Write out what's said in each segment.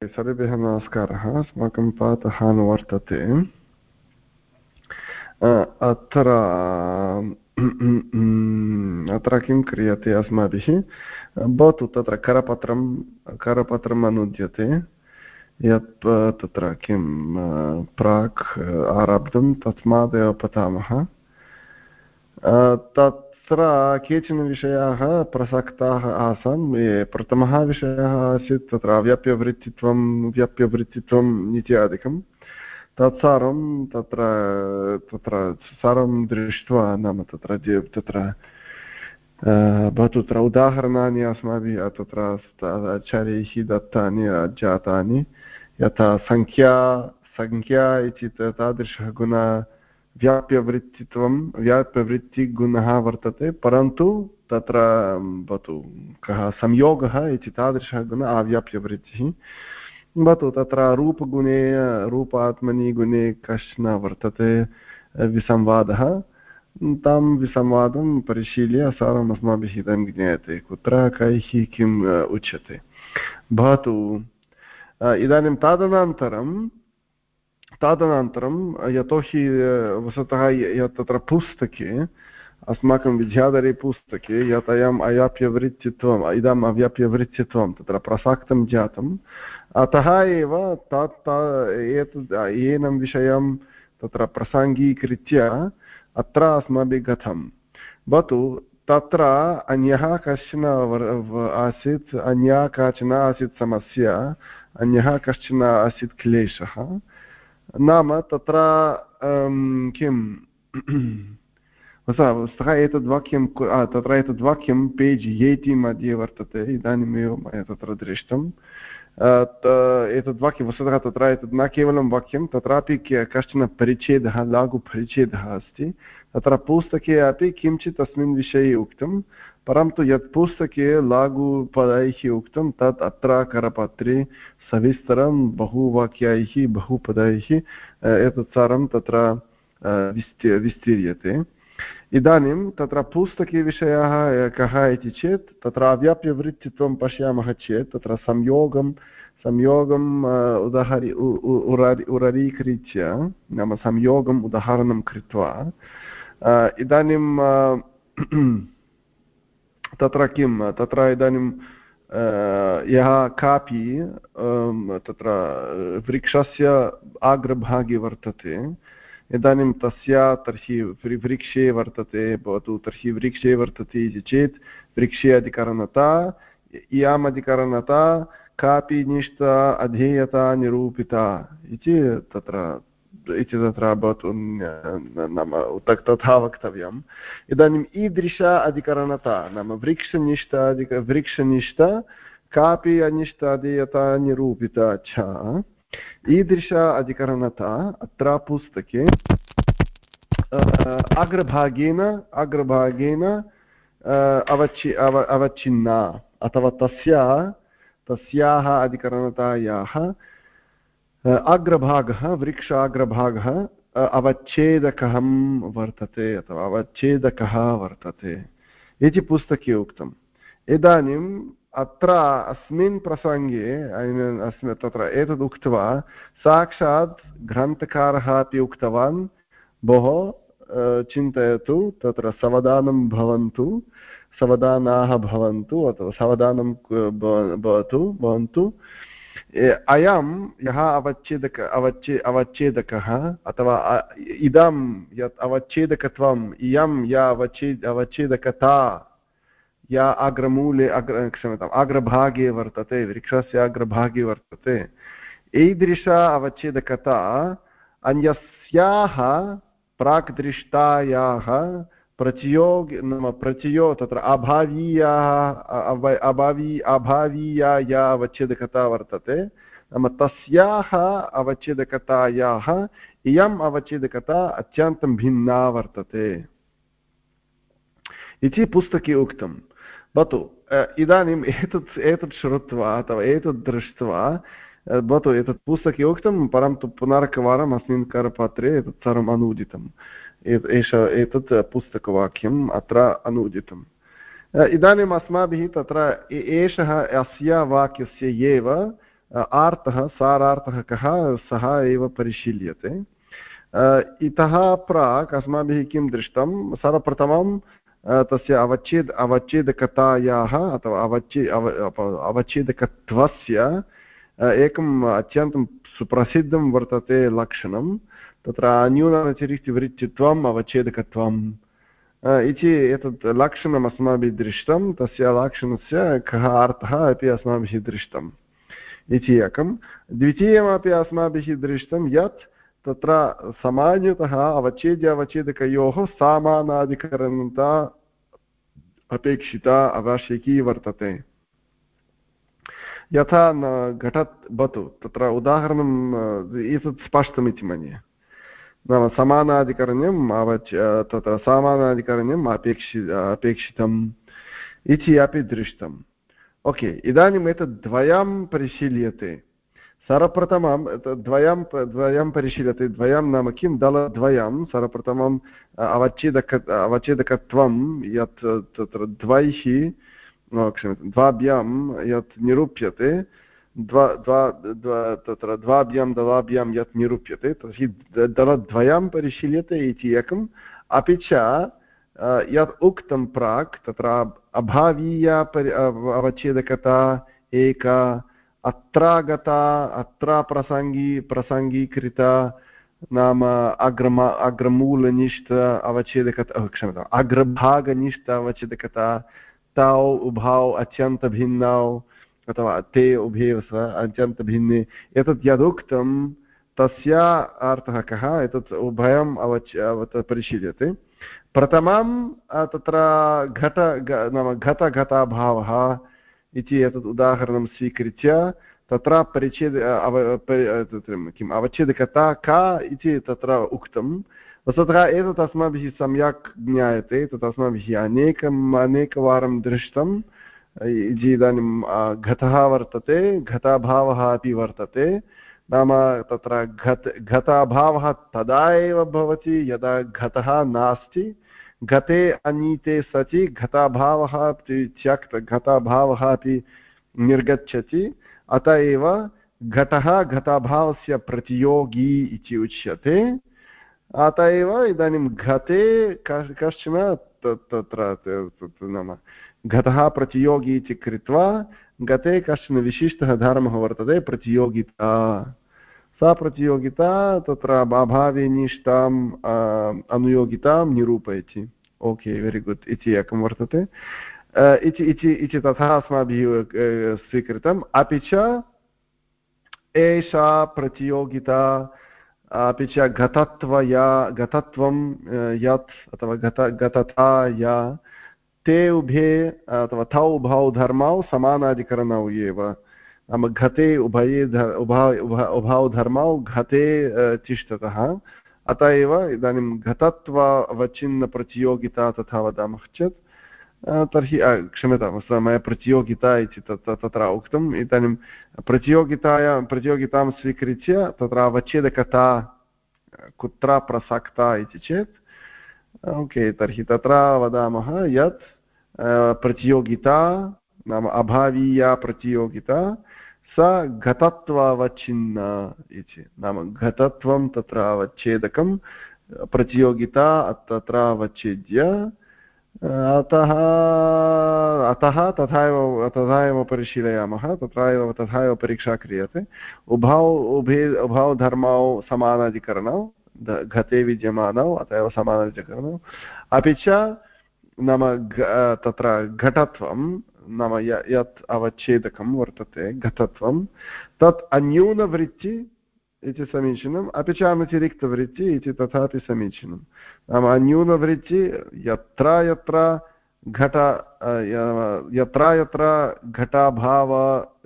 सर्वेभ्यः नमस्कारः अस्माकं पाठः अनुवर्तते अत्र अत्र किं क्रियते अस्माभिः भवतु तत्र करपत्रं करपत्रम् अनुद्यते यत् तत्र किं प्राक् आरब्धं तस्मादेव पठामः तत् तत्र केचन विषयाः प्रसक्ताः आसन् प्रथमः विषयः आसीत्, तत्र अव्याप्यवृत्तित्वं व्याप्यवृत्तित्वम् इत्यादिकं तत्सारं तत्र तत्र सर्वं दृष्ट्वा नाम तत्र तत्र भवतु तत्र उदाहरणानि अस्माभिः, तत्र आचार्यैः दत्तानि जातानि यथा सङ्ख्या सङ्ख्या इति तादृशः गुणः व्याप्यवृत्तित्वं, व्याप्यवृत्तिगुणः वर्तते, परन्तु तत्र भवतु कः संयोगः, इति तादृशः गुणः अव्याप्यवृत्तिः भवतु तत्र रूपगुणे, रूपात्मनि गुणे कश्चन वर्तते, विसंवादः। तं विसंवादं परिशील्य सर्वम् अस्माभिः इदानीं ज्ञायते, कुत्र कैः किम् उच्यते। भवतु इदानीं तदनन्तरं तदनन्तरं यतोहि वस्तुतः यत् तत्र पुस्तके, अस्माकं विद्याधरे पुस्तके यत् अयम् अव्याप्यवृत्तित्वम् इदम् अव्याप्यवृत्तित्वं तत्र प्रसक्तं जातम्। अतः एव तत् एतद्, एनं विषयं तत्र प्रसङ्गीकृत्य अत्र अस्माभिः गतं भवतु, तत्र अन्यः कश्चन आसीत्, अन्या काचन आसीत् समस्या, अन्यः कश्चन आसीत् क्लेशः। नाम तत्र किं वस्तुतः एतद् वाक्यं तत्र एतद् वाक्यं पेज् एय्टि मध्ये वर्तते, इदानीमेव मया तत्र दृष्टम्। एतद् वाक्यं, वस्तुतः तत्र एतद् न केवलं वाक्यं, तत्रापि कश्चन परिच्छेदः, लाघुपरिच्छेदः अस्ति। तत्र पुस्तके अपि किञ्चित् तस्मिन् विषये उक्तं परन्तु यत् पुस्तके लाघुपदैः उक्तं तत् अत्र करपत्रे सविस्तरं बहुवाक्यैः, बहुपदैः एतत् सर्वं तत्र विस्ति, विस्तीर्यते। इदानीं तत्र पुस्तके विषयः कः इति चेत्, तत्र अव्याप्यवृत्तित्वं पश्यामः चेत्, तत्र संयोगं संयोगम् उदाहरि उररीकृत्य, नाम संयोगम् उदाहरणं कृत्वा इदानीं तत्र किं? तत्र इदानीं यः कापि तत्र, वृक्षस्य अग्रभागे वर्तते, इदानीं तस्य तर्हि वृक्षे वर्तते, भवतु तर्हि वृक्षे वर्तते इति चेत् वृक्षे अधिकरणता इयाम् अधिकरणता कापि निष्ठा, अधेयता निरूपिता इति तत्र इति तत्र भवतु नाम तथा वक्तव्यम् इदानीम् ईदृश अधिकरणता नाम वृक्षनिष्ठा अधिक वृक्षनिष्ठा कापि अनिष्टादेयता निरूपिता च ईदृश अधिकरणता अत्र पुस्तके अग्रभागेन अग्रभागेन अवचि अव अवच्छिन्ना अथवा तस्य तस्याः अधिकरणतायाः अग्रभागः, वृक्षाग्रभागः अवच्छेदकः वर्तते अथवा अवच्छेदकः वर्तते। इति पुस्तके उक्तम्। इदानीम् अत्र अस्मिन् प्रसङ्गे अस्मिन् तत्र एतद् उक्त्वा, साक्षात् ग्रन्थकारः अपि उक्तवान्, भोः चिन्तयतु, तत्र सावधानं भवन्तु, सावधानाः भवन्तु, अथवा सावधानं भवतु, भवन्तु। अयं यः अवच्छेदक, अवच्छे, अवच्छेदकः अथवा इदं यत् अवच्छेदकत्वम् इयं या अवच्छेद अवच्छेदकता, या अग्रमूले, अग्र, क्षम्यताम्, अग्रभागे वर्तते, वृक्षस्य अग्रभागे वर्तते ईदृश अवच्छेदकता अन्यस्याः प्राक्दृष्टायाः प्रचयोग नाम प्रचयो तत्र अभावीयाः अभावी अभावीया या अवच्छेदकता वर्तते। नाम तस्याः अवच्छेदकतायाः इयम् अवच्छेदकता अत्यन्तं भिन्ना वर्तते। इति पुस्तके उक्तं। भवतु इदानीम् एतत् एतत् श्रुत्वा अथवा एतत् दृष्ट्वा भवतु, एतत् पुस्तके उक्तं, परन्तु पुनरेकवारम् अस्मिन् करपत्रे एतत् सर्वम् अनूदितम्। एष एतत् पुस्तकवाक्यम् अत्र अनूदितम्। इदानीम् अस्माभिः तत्र एषः अस्य वाक्यस्य एव आर्तः सारार्थः कः, सः एव परिशील्यते। इतः प्राक् अस्माभिः किं दृष्टं सर्वप्रथमं तस्य अवच्छेद अवच्छेदकतायाः अथवा अवच्छे अव अवच्छेदकत्वस्य एकम् अत्यन्तं सुप्रसिद्धं वर्तते लक्षणं तत्र न्यूनातिरिक्तवृत्तित्वम् अवच्छेदकत्वम् इति एतत् लक्षणम् अस्माभिः दृष्टं, तस्य लक्षणस्य कः अर्थः अपि अस्माभिः दृष्टम्। इति एकं। द्वितीयमपि अस्माभिः दृष्टं यत् तत्र सामान्यतः अवच्छेद्य अवच्छेदकयोः सामानाधिकरणता अपेक्षिता आवश्यकी वर्तते। यथा घटत् भवतु तत्र उदाहरणम् एतत् स्पष्टमिति मन्ये। नाम समानाधिकरण्यम् अवच् तत्र समानाधिकरण्यम् अपेक्षि अपेक्षितम् इति अपि दृष्टम्। ओके, इदानीम् एतद् द्वयं परिशील्यते। सर्वप्रथमं द्वयं द्वयं परिशील्यते। द्वयं नाम किं? दलद्वयं। सर्वप्रथमम् अवच्छेदक, अवच्छेदकत्वं यत् तत्र द्वैः क्षम्यतां द्वाभ्यां यत् निरूप्यते। द्वा द्वा तत्र द्वाभ्यां दलाभ्यां यत् निरूप्यते तर्हि दलद्वयं परिशील्यते इति एकम् अपि च यत् उक्तं प्राक् तत्र अभावीया परि अवच्छेदकता एका अत्र गता अत्र प्रसङ्गी प्रसङ्गीकृता नाम अग्रमा अग्रमूलनिष्ठ अवच्छेदकता क्षम्यताम् अग्रभागनिष्ठ अवच्छेदकता तौ उभौ अत्यन्तभिन्नौ अथवा ते उभे अत्यन्तभिन्ने एतत् यदुक्तं, तस्य अर्थः कः? एतत् उभयम् अवच् परिशील्यते। प्रथमं तत्र घट नाम घटघटाभावः इति एतत् उदाहरणं स्वीकृत्य तत्र परिच्छेद अव किम्, अवच्छेदकता का इति तत्र उक्तं। वस्तुतः एतत् अस्माभिः सम्यक् ज्ञायते, तत् अस्माभिः अनेकम्, अनेकवारं दृष्टं इदानीं घटः वर्तते घटाभावः अपि वर्तते। नाम तत्र घत् घटाभावः तदा एव भवति, यदा घटः नास्ति। घटे अनीते सति घटाभावः अपि त्यक्त घटाभावः अपि निर्गच्छति। अत एव घटः घटाभावस्य प्रतियोगी इति उच्यते। अत एव इदानीं घटे कश्चन तत्र नाम घटः प्रतियोगी इति कृत्वा गते कश्चन विशिष्टः धर्मः वर्तते, प्रतियोगिता। सा प्रतियोगिता तत्र अभावेनिष्ठाम् अनुयोगितां निरूपयति। ओके वेरि गुड् इति एकं वर्तते। इति तथा अस्माभिः स्वीकृतम्। अपि च एषा प्रतियोगिता, अपि च गतत्वया गतत्वं यत् अथवा गत गतता या ते उभे अथवा तौ उभौ धर्मौ समानाधिकरणौ एव। नाम घते उभये उभा, उभौ धर्मौ घते तिष्ठतः। अत एव इदानीं घतत्वावच्छिन्नप्रतियोगिता तथा वदामः चेत् तर्हि क्षम्यतां मया प्रतियोगिता इति तत् तत्र उक्तम्। इदानीं प्रतियोगितायां, प्रतियोगितां स्वीकृत्य तत्र अवच्छेदकता, कुत्र प्रसक्ता इति चेत् ओके तर्हि तत्र वदामः यत् प्रतियोगिता नाम अभावीया प्रतियोगिता सा घतत्वावच्छिन्ना इति नाम घतत्वं तत्र अवच्छेदकं प्रतियोगिता तत्र अवच्छेद्य अतः अतः तथा एव तथा एव परिशीलयामः तत्र एव तथा एव परीक्षा क्रियते उभौ उभे उभौ धर्मौ समानाधिकरणौ घते विद्यमानौ, अत एव समानाधिकरणौ अपि च नाम तत्र घटत्वं, नाम यत् अवच्छेदकं वर्तते, घटत्वं, तत् अन्यूनवृत्ति इति समीचीनम्, अपि च अनतिरिक्तवृत्ति इति तथापि समीचीनं नाम न्यूनवृत्ति यत्र यत्र घट यत्र यत्र घटाभाव,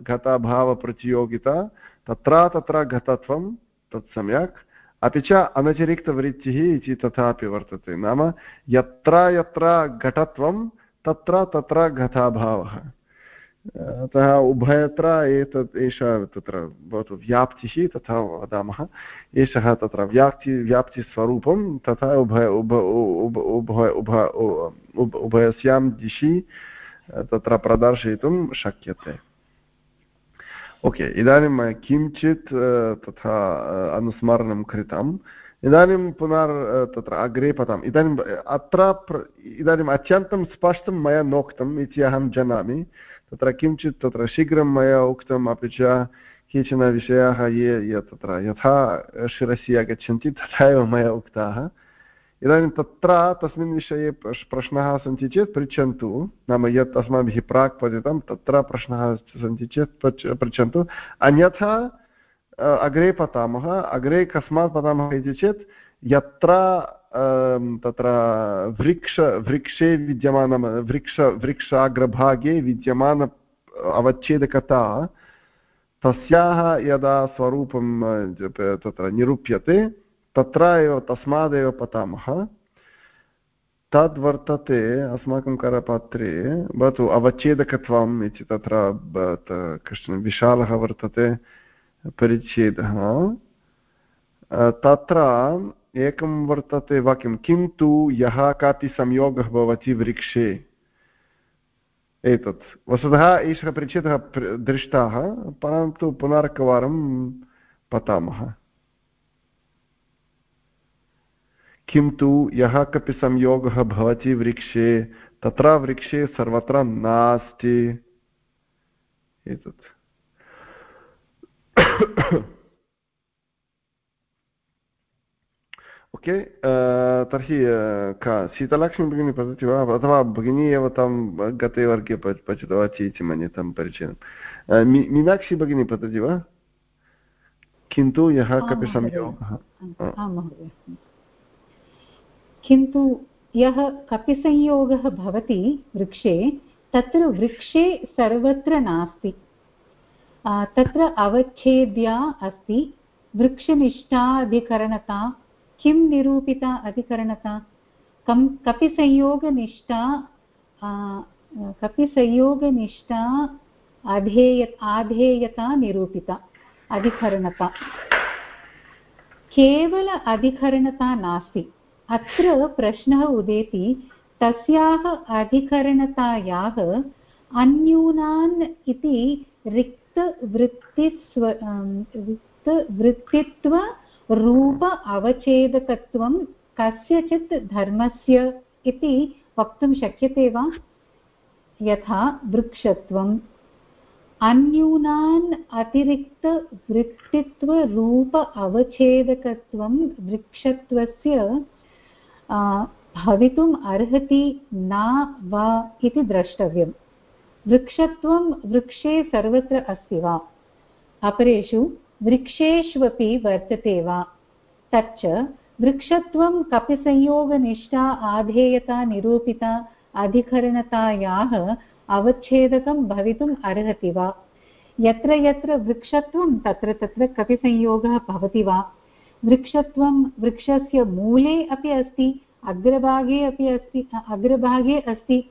घटाभावप्रतियोगिता, तत्र तत्र घटत्वं तत् सम्यक् अपि च अनतिरिक्तवृत्तिः इति तथापि वर्तते नाम यत्र यत्र घटत्वं तत्र तत्र घटाभावः। अतः उभयत्र एतत् एषा तत्र भवतु व्याप्तिः तथा वदामः। एषः तत्र व्याप्ति व्याप्तिस्वरूपं तथा उभय उभ उभय उभ उभयस्यां दिशि तत्र प्रदर्शयितुं शक्यते। ओके इदानीं किञ्चित् तथा अनुस्मरणं कृतम् इदानीं पुनर् तत्र अग्रे पठामि इदानीम् अत्र इदानीम् अत्यन्तं स्पष्टं मया नोक्तम् इति अहं जानामि तत्र किञ्चित् तत्र शीघ्रं मया उक्तम् अपि च केचन विषयाः ये तत्र यथा शिरसि आगच्छन्ति तथा एव मया उक्ताः इदानीं तत्र तस्मिन् विषये प्रश्नाः सन्ति चेत् पृच्छन्तु। नाम यत् अस्माभिः प्राक् पठितं तत्र प्रश्नाः सन्ति चेत् पृच्छन्तु। अन्यथा अग्रे पठामः अग्रे कस्मात् पठामः इति चेत् यत्र तत्र वृक्ष, वृक्षे विद्यमान वृक्ष, वृक्षाग्रभागे विद्यमान अवच्छेदकता, तस्याः यदा स्वरूपं तत्र निरूप्यते तत्र एव तस्मादेव पठामः तद्वर्तते अस्माकं करपात्रे, भवतु अवच्छेदकत्वम् इति तत्र कश्चन विशालः वर्तते, परिच्छेदः। तत्र एकं वर्तते वाक्यं, किन्तु यः कापि संयोगः भवति वृक्षे। एतत्। वस्तुतः एषः परिच्छेदः दृष्टाः, परन्तु पुनरेकवारं पठामः किन्तु यः कपि संयोगः भवति वृक्षे तत्र वृक्षे सर्वत्र नास्ति। एतत्। ओके तर्हि का शीतलक्ष्मी भगिनी पठति वा? अथवा भगिनी एव तं गते वर्गे पठितवती इति मन्ये तं परिचयं। मीनाक्षी भगिनी पठति वा? किन्तु यः कपि संयोगः? किन्तु यः कपिसंयोगः भवति वृक्षे, तत्र वृक्षे सर्वत्र नास्ति। तत्र अवच्छेद्या अस्ति। वृक्षनिष्ठाधिकरणता, किं निरूपिता अधिकरणता? कं, कपिसंयोगनिष्ठा कपिसंयोगनिष्ठा अधेय, आधेयता निरूपिता, अधिकरणता। केवल अधिकरणता नास्ति। अत्र प्रश्नः उदेति, तस्याः अधिकरणतायाः अन्यूनान् इति रिक्तवृत्तिस्व रिक्तवृत्तित्व रूप अवच्छेदकत्वं कस्यचित् धर्मस्य इति वक्तुं शक्यते वा? यथा वृक्षत्वम्। अन्यूनान् अतिरिक्तवृत्तित्वरूप अवच्छेदकत्वं वृक्षत्वस्य भवितुम् अर्हति न वा इति द्रष्टव्यम्। वृक्षत्वं वृक्षे सर्वत्र अस्ति वा? अपरेषु वृक्षेष्वपि वर्तते वा? तच्च वृक्षत्वं कपिसंयोगनिष्ठा आधेयता निरूपिता अधिकरणतायाः अवच्छेदकं भवितुम् अर्हति वा? यत्र यत्र वृक्षत्वं तत्र तत्र कपिसंयोगः भवति वा? वृक्षत्वं वृक्षस्य मूले अपि अस्ति, अग्रभागे अपि अस्ति अग्रभागे अस्ति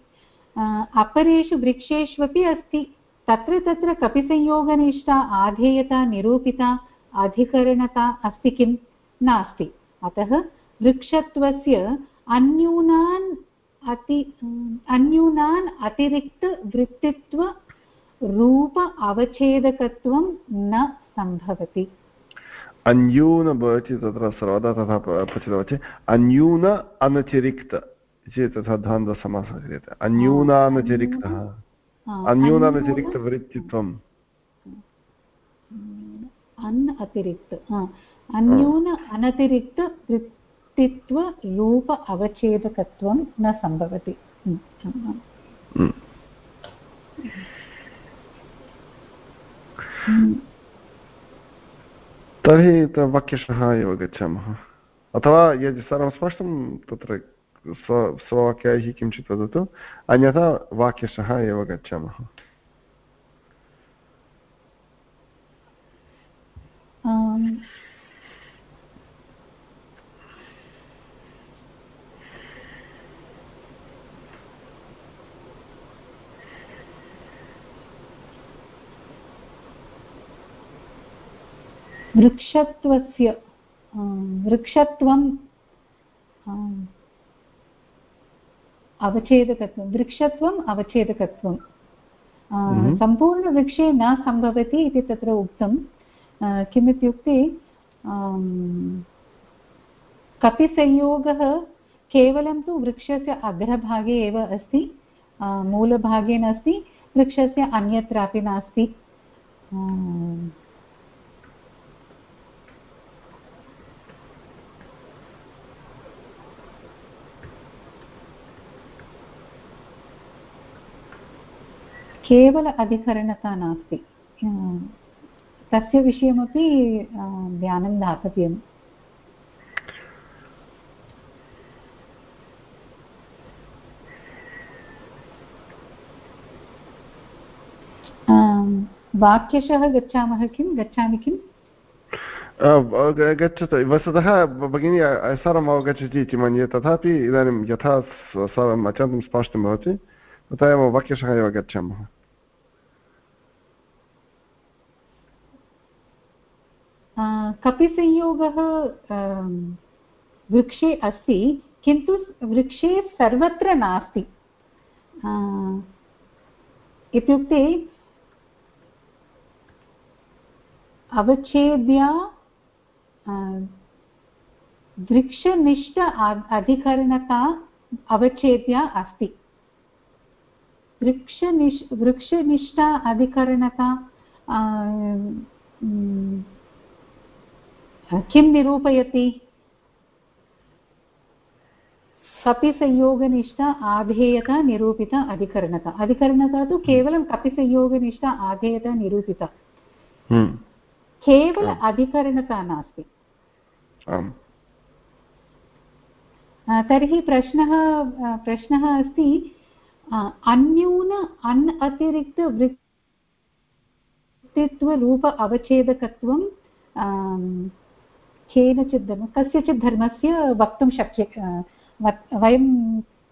अपरेषु वृक्षेष्वपि अस्ति। तत्र तत्र कपिसंयोगनिष्ठा, आधेयता, निरूपिता, अधिकरणता अस्ति किं? नास्ति। अतः वृक्षत्वस्य अन्यूनान् अति, अन्यूनान् अतिरिक्तवृत्तित्व रूप अवच्छेदकत्वं न सम्भवति। अन्यून भवति तत्र सर्वदा तथा पठितवती। अन्यून अनतिरिक्त। चेत् तथा धान्दसमासः क्रियते अन्यूनानतिरिक्तः अन्यूनानतिरिक्तवृत्तित्वम्। अन् अतिरिक्त। अन्यून अनतिरिक्तवृत्तित्वरूप अवच्छेदकत्वं न सम्भवति। तर्हि वाक्यशः एव गच्छामः। अथवा यदि सर्वं स्पष्टं, तत्र स्व, स्ववाक्यैः किञ्चित् वदतु। अन्यथा वाक्यशः एव गच्छामः। वृक्षत्वस्य वृक्षत्वं अवच्छेदकत्वं वृक्षत्वम् अवच्छेदकत्वं. हम्म। सम्पूर्णवृक्षे न सम्भवति इति तत्र उक्तं. किमित्युक्ते कपिसंयोगः केवलं तु वृक्षस्य अग्रभागे एव अस्ति मूलभागे नास्ति वृक्षस्य अन्यत्रापि नास्ति. केवल अधिकरणता नास्ति। तस्य विषयमपि ध्यानं दातव्यम्। वाक्यशः गच्छामः किं? गच्छामि किम्? गच्छतु। वस्तुतः भगिनी सर्वम् अवगच्छति इति मन्ये। तथापि इदानीं यथा सर्वम् अत्यन्तं स्पष्टं भवति। तथा एव वाक्यशः एव गच्छामः कपिसंयोगः वृक्षे अस्ति किन्तु वृक्षे सर्वत्र नास्ति इत्युक्ते अवच्छेद्य वृक्षनिष्ठ अधिकरणता अवच्छेद्य अस्ति वृक्षनिष् वृक्षनिष्ठ अधिकरणता किं निरूपयति? कपिसंयोगनिष्ठ आधेयता निरूपिता अधिकरणता। अधिकरणता तु केवलं कपिसंयोगनिष्ठ आधेयता निरूपिता। हम्म। केवल अधिकरणता नास्ति। तर्हि प्रश्नः प्रश्नः अस्ति अन्यून अन् अतिरिक्तवृत्तित्वरूप अवच्छेदकत्वं केनचित् धर्म कस्यचित् धर्मस्य वक्तुं शक्य वयं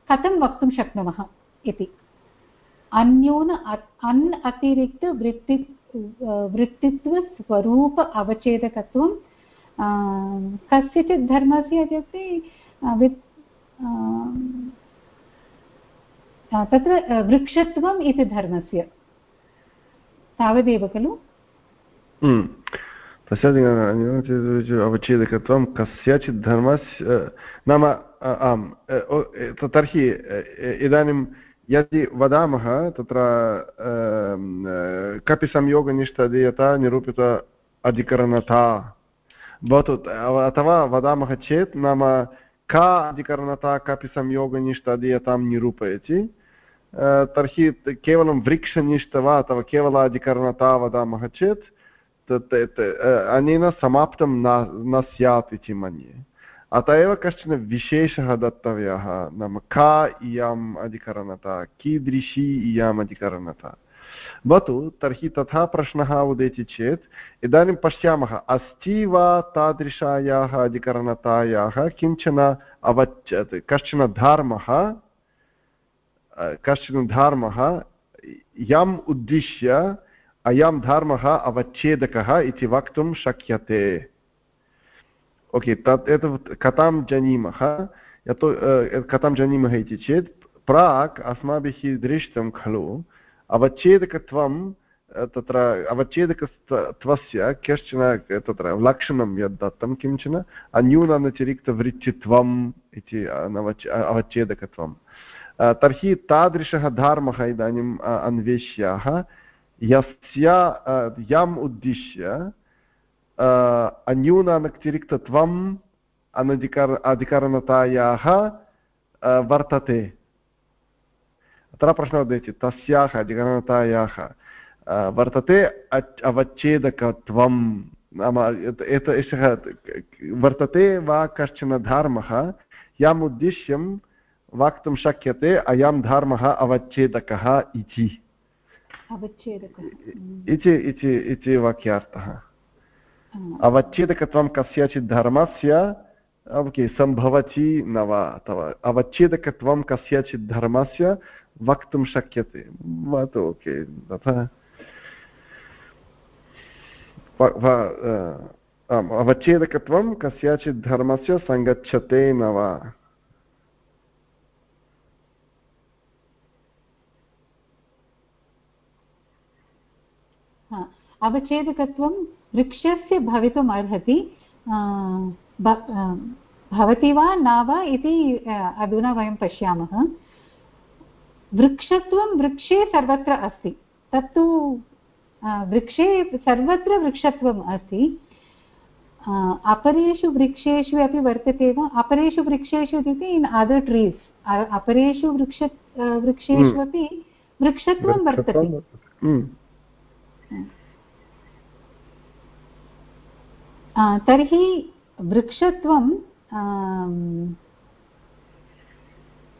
कथं वक्तुं शक्नुमः इति अन्यून अन् अतिरिक्तवृत्ति वृत्तित्वस्वरूप अवच्छेदकत्वं कस्यचित् धर्मस्य इत्युक्ते तत्र वृक्षत्वम् इति धर्मस्य तावदेव खलु। तस्य अवच्छेदकत्वं कस्यचित् धर्मस्य नाम आम् तर्हि इदानीं यदि वदामः तत्र कपि संयोगनिष्ठदीयता निरूपित अधिकरणता भवतु अथवा वदामः चेत् नाम का अधिकरणता कपि संयोगनिष्ठदीयतां निरूपयति तर्हि केवलं वृक्षनिष्ठ वा अथवा केवलाधिकरणता वदामः चेत् तत् अनेन समाप्तं न न स्यात् इति मन्ये अत एव कश्चन विशेषः दत्तव्यः नाम का इयम् अधिकरणता कीदृशी इयम् अधिकरणता भवतु तर्हि तथा प्रश्नः उदेति चेत् इदानीं पश्यामः अस्ति वा तादृशायाः अधिकरणतायाः किंचन अवच्यत् कश्चन धर्मः कश्चन धर्मः यम् उद्दिश्य अयं धर्मः अवच्छेदकः इति वक्तुं शक्यते। ओके, तत् एतत् कथां जानीमः? यतो कथां जानीमः इति चेत्, प्राक् अस्माभिः दृष्टं खलु अवच्छेदकत्वं तत्र अवच्छेदकत्वस्य कश्चन, तत्र लक्षणं यद् दत्तं किंचन अन्यूनातिरिक्तवृत्तित्वम् इति अवच्छेदकत्वं तर्हि तादृशः धर्मः इदानीम् अन्वेष्याः यस्य यम् उद्दिश्य अन्यूनानतिरिक्तत्वम् अनधिकार अधिकरणतायाः वर्तते अत्र प्रश्नः उदेति तस्याः अधिकरणतायाः वर्तते अवच्छेदकत्वं नाम एषः वर्तते वा कश्चन धर्मः यम् उद्दिश्यं वक्तुं शक्यते अयं धर्मः अवच्छेदकः इति। इति वाक्यार्थः। अवच्छेदकत्वं कस्यचित् धर्मस्य ओके सम्भवति न वा अथवा अवच्छेदकत्वं कस्यचित् धर्मस्य वक्तुं शक्यते। भवतु ओके तथा। आम् अवच्छेदकत्वं कस्यचित् धर्मस्य सङ्गच्छते न वा। अवच्छेदकत्वं वृक्षस्य भवितुम् अर्हति भवति वा न वा इति अधुना वयं पश्यामः। वृक्षत्वं वृक्षे सर्वत्र अस्ति। तत्तु वृक्षे सर्वत्र वृक्षत्वम् अस्ति। अपरेषु वृक्षेषु अपि वर्तते वा? अपरेषु वृक्षेषु इत्युक्ते इन् अदर् ट्रीस् अपरेषु वृक्ष वृक्षेषु हम्म। अपि वृक्षत्वं वर्तते। तर्हि वृक्षत्वं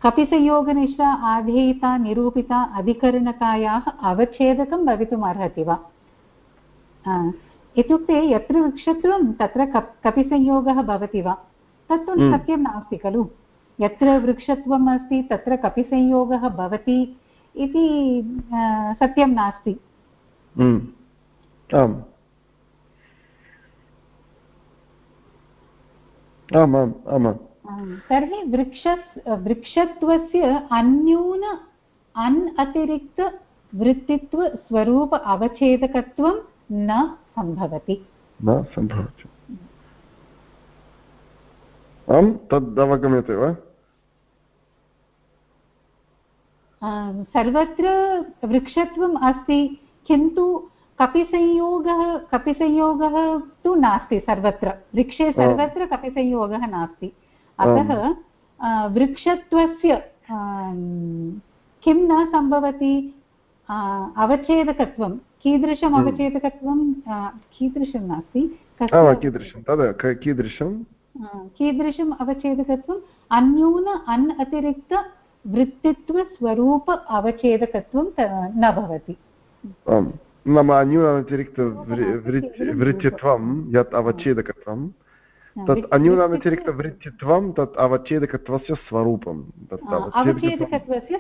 कपिसंयोगनिष्ठा आधेयिता निरूपिता अधिकरणतायाः अवच्छेदकं भवितुम् अर्हति वा इत्युक्ते यत्र वृक्षत्वं तत्र कप् कपिसंयोगः भवति वा? तत्तु हम्म। सत्यं नास्ति खलु। यत्र वृक्षत्वम् अस्ति तत्र कपिसंयोगः भवति इति सत्यं नास्ति। हम्म। आम्। आमाम् आमाम् तर्हि वृक्ष वृक्षत्वस्य अन्यून अन् अतिरिक्तवृत्तित्वस्वरूप अवच्छेदकत्वं न सम्भवति। न सम्भवति। आं तद् अवगम्यते वा सर्वत्र वृक्षत्वम् अस्ति किन्तु कपिसंयोगः कपिसंयोगः तु नास्ति सर्वत्र। वृक्षे सर्वत्र कपिसंयोगः नास्ति। अतः वृक्षत्वस्य किं न सम्भवति? अवच्छेदकत्वं कीदृशम्। अवच्छेदकत्वं? कीदृशं नास्ति? कीदृशं? तद् कीदृशं कीदृशम्? अवच्छेदकत्वम् अन्यून अन् अतिरिक्त वृत्तित्वस्वरूप अवच्छेदकत्वं न भवति। नाम अन्यूनातिरिक्त वृत्तित्वं यत् अवच्छेदकत्वं तत् अन्यूनातिरिक्तवृत्तित्वं तत् अवच्छेदकत्वस्य स्वरूपं तत् अवच्छेदकत्वस्य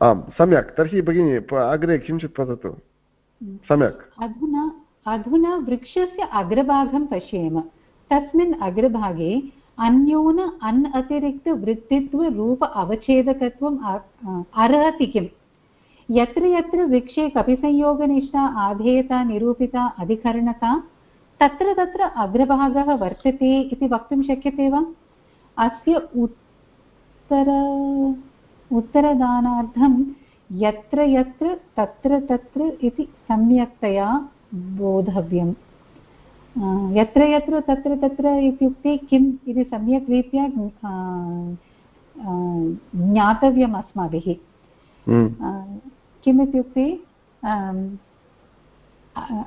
आम् सम्यक् तर्हि भगिनि अग्रे किञ्चित् वदतु सम्यक् अधुना अधुना वृक्षस्य अग्रभागं पश्येम तस्मिन् अग्रभागे अन्यून अन् अतिरिक्तवृत्तित्वरूप अवच्छेदकत्वम् अर्हति किम् यत्र यत्र वृक्षे कपिसंयोगनिष्ठा आधेयता, निरूपिता, अधिकरणता, तत्र तत्र अग्रभागः वर्तते इति वक्तुं शक्यते वा? अस्य उत्तर, उत्तरदानार्थं यत्र यत्र तत्र तत्र इति सम्यक्तया बोधव्यम्। यत्र यत्र तत्र तत्र इत्युक्ते किम् इति सम्यक् रीत्या ज्ञातव्यम् अस्माभिः। हम्म। किमित्युक्ते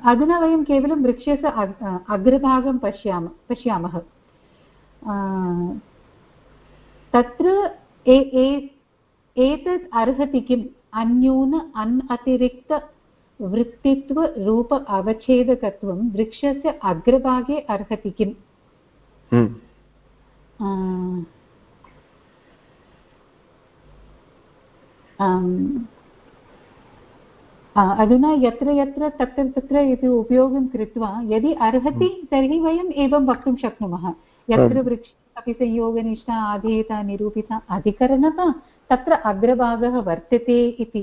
अधुना वयं केवलं वृक्षस्य अग्रभागं पश्याम पश्यामः तत्र एतत् अर्हति किम् अन्यून अन् अतिरिक्तवृत्तित्वरूप अवच्छेदकत्वं वृक्षस्य अग्रभागे अर्हति किम् अधुना यत्र यत्र तत्र तत्र इति उपयोगं कृत्वा यदि अर्हति। तर्हि वयम् एवं वक्तुं शक्नुमः यत्र वृक्ष अपि संयोगनिष्ठा आधेयता निरूपिता अधिकरणता तत्र अग्रभागः वर्तते इति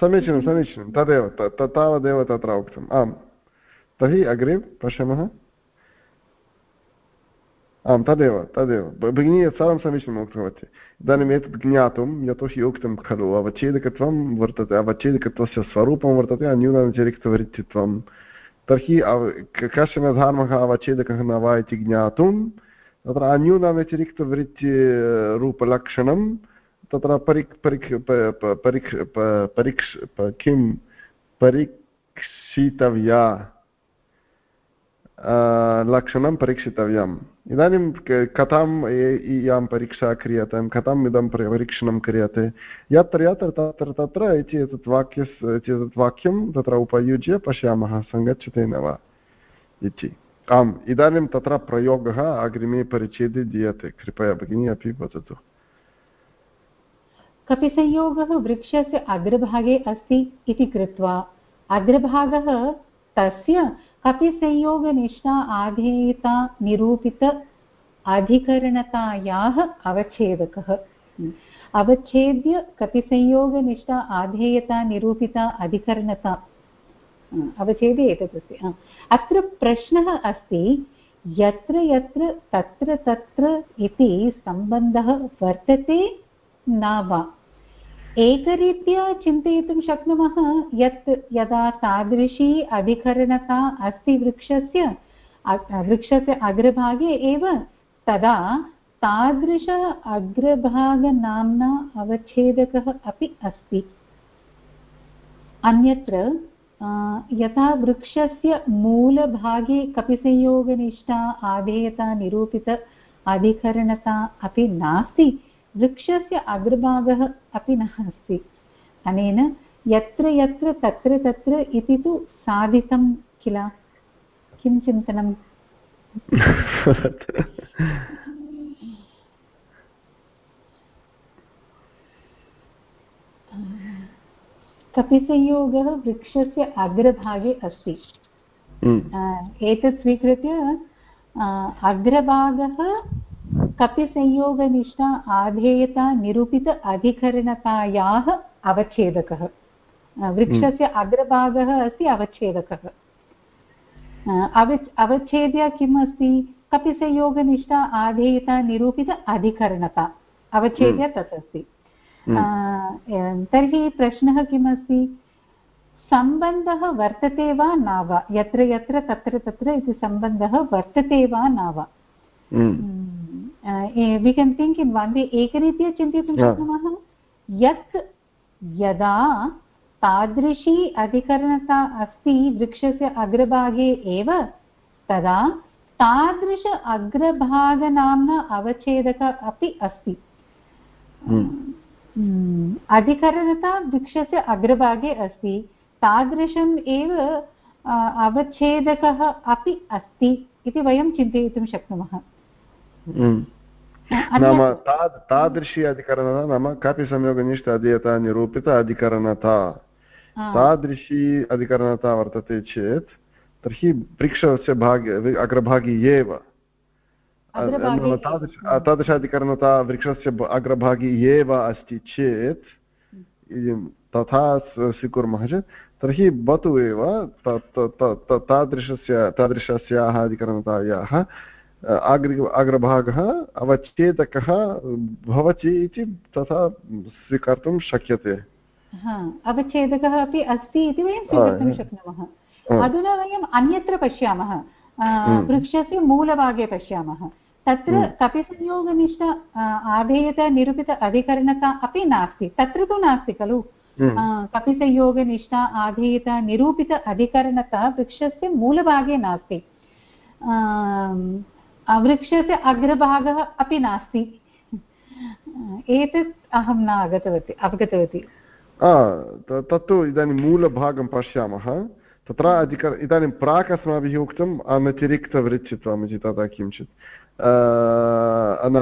समीचीनं समीचीनं तदेव तावदेव तत्र उक्तम् आम् तर्हि अग्रे पश्यामः आं तदेव तदेव भगिनी सर्वं समीचीनम् उक्तवती इदानीम् एतत् ज्ञातुं यतोहि उक्तं खलु अवच्छेदकत्वं वर्तते अवच्छेदकत्वस्य स्वरूपं वर्तते अन्यूनातिरिक्तवृत्तित्वं तर्हि कश्चन धर्मः अवच्छेदकः न वा इति ज्ञातुं तत्र अन्यूनातिरिक्तवृत्तिरूपलक्षणं तत्र परिक् परिक् परिक् परिक्ष किं परीक्षितव्या लक्षणं परीक्षितव्यम् इदानीं कथां इयं परीक्षा क्रियते कथम् इदं परीक्षणं क्रियते यत्र यत्र तत्र तत्र इति एतत् वाक्यस् एतत् वाक्यं तत्र उपयुज्य पश्यामः सङ्गच्छते न वा इति आम् इदानीं तत्र प्रयोगः अग्रिमे परिच्छेदे दीयते कृपया भगिनी अपि वदतु कपिसंयोगः वृक्षस्य अग्रभागे अस्ति इति कृत्वा अग्रभागः तस्य कपिसंयोगनिष्ठा आधेयता निरूपित अधिकरणतायाः अवच्छेदकः। अवच्छेद्य कपिसंयोगनिष्ठा आधेयता निरूपिता अधिकरणता। अवच्छेदे एतत् अस्ति अत्र प्रश्नः अस्ति, यत्र यत्र तत्र तत्र इति सम्बन्धः वर्तते न वा? एकरीत्या चिन्तयितुं शक्नुमः यत् यदा तादृशी अधिकरणता अस्ति वृक्षस्य वृक्षस्य अग्रभागे एव, तदा तादृश अग्रभागनाम्ना अवच्छेदकः अपि अस्ति। अन्यत्र यथा वृक्षस्य मूलभागे कपिसंयोगनिष्ठा आधेयता निरूपित अधिकरणता अपि नास्ति वृक्षस्य अग्रभागः अपि नास्ति अनेन यत्र यत्र तत्र तत्र इति तु साधितं किल? किं चिन्तनम्? कपिसंयोगः वृक्षस्य अग्रभागे अस्ति। हम्म। एतत् स्वीकृत्य अग्रभागः कपिसंयोगनिष्ठा आधेयता निरूपित अधिकरणतायाः अवच्छेदकः। वृक्षस्य हम्म। अग्रभागः अस्ति अवच्छेदकः। अव अवच्छेद्य किम् अस्ति? कपिसंयोगनिष्ठा आधेयता निरूपित अधिकरणता। अवच्छेद्य हम्म। तत् अस्ति। हम्म। तर्हि प्रश्नः किमस्ति सम्बन्धः वर्तते वा न वा? यत्र यत्र तत्र तत्र इति सम्बन्धः वर्तते वा न वा? We can think in one way एकरीत्या चिन्तयितुं शक्नुमः यत् यदा तादृशी अधिकरणता अस्ति वृक्षस्य अग्रभागे एव तदा तादृश अग्रभागनाम्ना अवच्छेदक अपि अस्ति। हम्म। हम्म, अधिकरणता वृक्षस्य अग्रभागे अस्ति तादृशम् एव अवच्छेदकः अपि अस्ति इति वयं चिन्तयितुं शक्नुमः। नाम तादृशी अधिकरणता नाम कापि संयोगनिष्ठ अधीयता निरूपित अधिकरणता तादृशी अधिकरणता वर्तते चेत् तर्हि वृक्षस्य भागे अग्रभागे एव तादृश वृक्षस्य अग्रभागे एव अस्ति चेत् तथा स्वीकुर्मः चेत् तर्हि भवतु एव तादृशस्य तादृशस्याः अधिकरणतायाः अग्र अग्रभागः अवच्छेदकः भवति इति तथा स्वीकर्तुं शक्यते। अवच्छेदकः अपि अस्ति इति वयं स्वीकर्तुं शक्नुमः। अधुना वयम् अन्यत्र पश्यामः। वृक्षस्य मूलभागे पश्यामः। तत्र हम्म। कपिसंयोगनिष्ठ आधेयता निरूपित अधिकरणता अपि नास्ति। तत्र तु नास्ति खलु। हम्म। कपिसंयोगनिष्ठा आधेयता निरूपित अधिकरणता वृक्षस्य मूलभागे नास्ति। वृक्षस्य अग्रभागः अपि नास्ति। एतत् अहं न आगतवती, अवगतवती। तत्तु इदानीं मूलभागं पश्यामः। तत्र अधिक, इदानीं प्राक् अस्माभिः उक्तम् अनतिरिक्तवृच्छित्वम् इति तथा किञ्चित्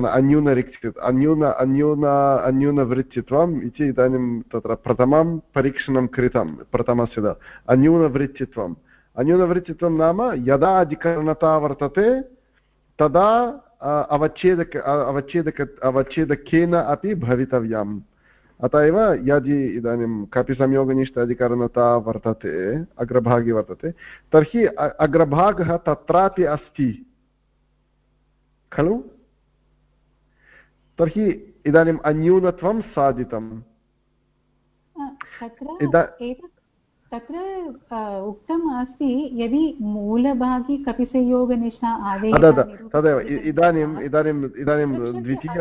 अन्यूनरिक्तित्, अन्यून अन्यून अन्यूनवृत्तित्वम् इति इदानीं तत्र प्रथमं परीक्षणं कृतं, प्रथमस्य अन्यूनवृत्तित्वम् अन्यूनवृत्तित्वं नाम यदा अधिकरणता वर्तते तदा अवच्छेदक अवच्छेदक अवच्छेदकेन अपि भवितव्यम्। अत एव यदि इदानीं कापि संयोगनिष्ठ अधिकरणता वर्तते अग्रभागे वर्तते तर्हि अग्रभागः तत्रापि अस्ति। खलु? तर्हि इदानीम् अन्यूनत्वं साधितम्। तत्र उक्तम् अस्ति यदि मूलभागे कपिसंयोगनिष्ठा तदेव इदानीम् इदानीम् इदानीं द्वितीय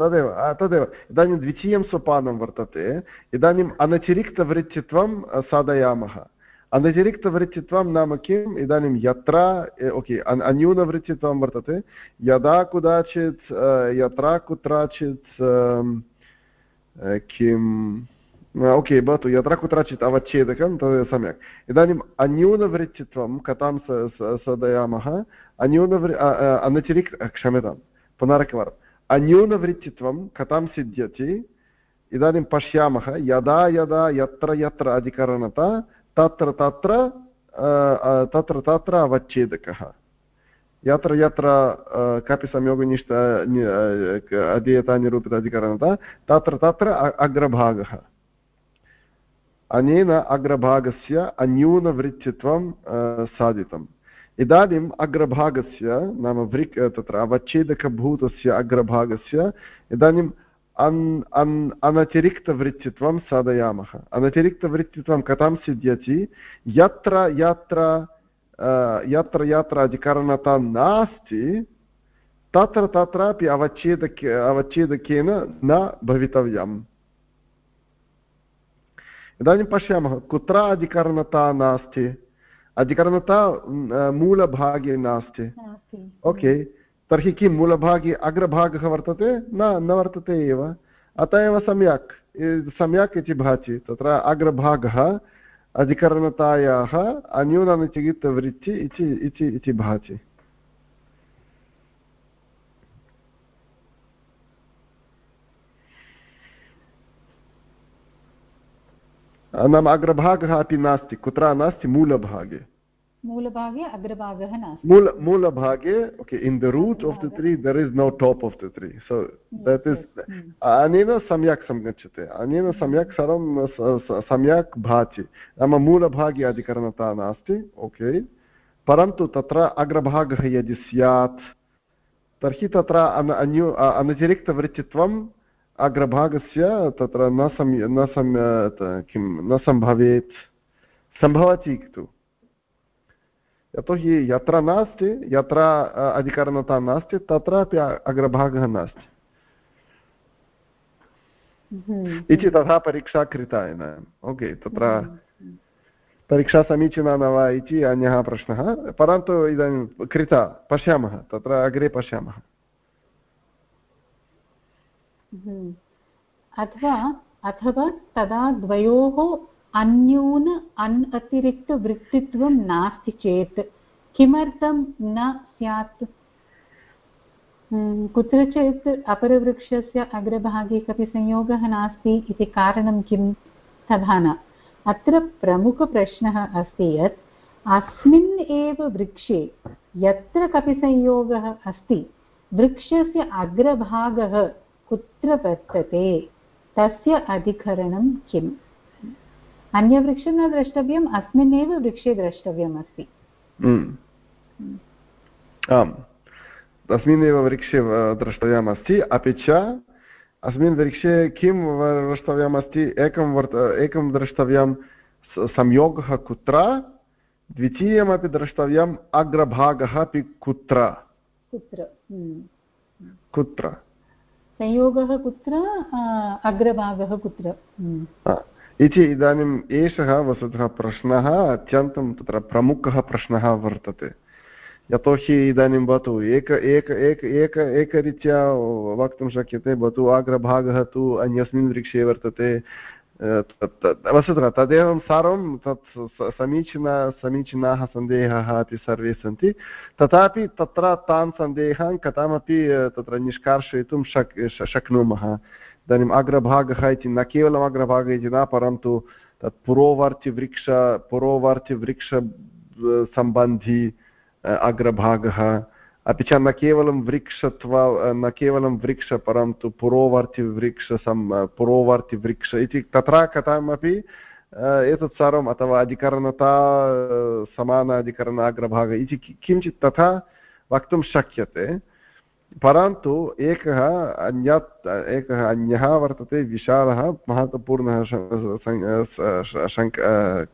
तदेव तदेव इदानीं द्वितीयं सोपानं वर्तते इदानीम् अनतिरिक्तवृत्तित्वं साधयामः। अनतिरिक्तवृत्तित्वं नाम किम्? इदानीं यत्र ओके अन्यूनवृत्तित्वं वर्तते यदा कुदाचित् यत्र कुत्रचित् किम्? ओके भवतु यत्र कुत्रचित् अवच्छेदकं तद् सम्यक् इदानीम् अन्यूनवृत्तित्वं कथां सदयामः अन्यूनवृ अनतिरिक्त क्षम्यतां पुनरेकवारम् अन्यूनवृत्तित्वं कथां सिद्ध्यति इदानीं पश्यामः यदा यदा यत्र यत्र अधिकरणता तत्र तत्र तत्र तत्र अवच्छेदकः यत्र यत्र कापि संयोगनिष्ठ अधीयता निरूपित अधिकरणता तत्र तत्र अग्रभागः अनेन अग्रभागस्य अन्यूनवृत्तित्वं साधितम्। इदानीम् अग्रभागस्य नाम वृक् तत्र अवच्छेदकभूतस्य अग्रभागस्य इदानीम् अन् अन् अनतिरिक्तवृत्तित्वं साधयामः। अनतिरिक्तवृत्तित्वं कथं सिद्ध्यति? यत्र यत्र यत्र यत्र अधिकरणता नास्ति, तत्र, तत्रापि अवच्छेदक, अवच्छेदकेन न भवितव्यम्। इदानीं पश्यामः कुत्र अधिकरणता नास्ति अधिकरणता मूलभागे नास्ति ओके तर्हि किं मूलभागे अग्रभागः वर्तते न न वर्तते एव अत एव सम्यक् सम्यक् इति भाति तत्र अग्रभागः अधिकरणतायाः अन्यूनानुचितवृत्ति इति इति भाति नाम अग्रभागः अपि नास्ति कुत्र नास्ति मूलभागे मूलभागे अग्रभागः नास्ति मूल मूलभागे okay in the root of the tree there is no top of the tree so that is अनेन सम्यक् सङ्गच्छते अनेन सम्यक् सर्वं सम्यक् भाति नाम मूलभागे अधिकरणता नास्ति ओके परन्तु तत्र अग्रभागः यदि स्यात् तर्हि तत्र अन्यु अनतिरिक्तवृत्तित्वम् अग्रभागस्य तत्र न सम् न सम् किं न सम्भवेत्। सम्भवति तु यतोहि यत्र नास्ति यत्र अधिकरणता नास्ति तत्रापि अग्रभागः नास्ति। हम्म। इति तथा परीक्षा कृता ओके तत्र परीक्षा समीचीना न वा इति अन्यः प्रश्नः। परन्तु इदानीं कृता पश्यामः तत्र अग्रे पश्यामः। हम्म। अथवा अथवा तदा द्वयोः अन्यून अन् अतिरिक्तवृत्तित्वं नास्ति चेत् किमर्थं न स्यात्? हम्म, कुत्रचित् अपरवृक्षस्य अग्रभागे कपि संयोगः नास्ति इति कारणं किं? तथा न। अत्र प्रमुखप्रश्नः अस्ति यत् अस्मिन् एव वृक्षे यत्र कपि संयोगः अस्ति वृक्षस्य अग्रभागः कुत्र वर्तते? तस्य अधिकरणं किम्? अन्यवृक्षं न द्रष्टव्यम् अस्मिन्नेव वृक्षे द्रष्टव्यम् अस्ति। आम्। तस्मिन्नेव वृक्षे द्रष्टव्यमस्ति अपि च अस्मिन् वृक्षे किं द्रष्टव्यमस्ति एकं वर्त एकं द्रष्टव्यं संयोगः कुत्र? द्वितीयमपि द्रष्टव्यम् अग्रभागः अपि कुत्र। कुत्र? संयोगः कुत्र? अग्रभागः कुत्र? हम्म। इति इदानीम् एषः वस्तुतः प्रश्नः, अत्यन्तं तत्र प्रमुखः प्रश्नः वर्तते। यतोहि इदानीं भवतु, एक एक एक एक, एकरीत्या वक्तुं शक्यते, भवतु अग्रभागः तु अन्यस्मिन् वृक्षे वर्तते वस्तुतः तदेवं सर्वं तत् समीचीना समीचीनाः सन्देहाः अपि सर्वे सन्ति तथापि तत्र तान् सन्देहान् कथमपि तत्र निष्कासयितुं शक् शक्नुमः इदानीम् अग्रभागः इति न केवलम् अग्रभागः इति न परन्तु तत् पुरोवर्तिवृक्ष पुरोवर्तिवृक्ष सम्बन्धी अग्रभागः अपि च न केवलं वृक्षत्व न केवलं वृक्ष, परन्तु पुरोवर्तिवृक्ष सम् पुरोवर्तिवृक्ष इति तत्र कथमपि एतत् सर्वम् अथवा अधिकरणता समान अधिकरण इति किञ्चित् तथा वक्तुं शक्यते। परन्तु एकः अन्यत्, एकः अन्यः वर्तते, विशालः, महत्त्वपूर्णः शङ्क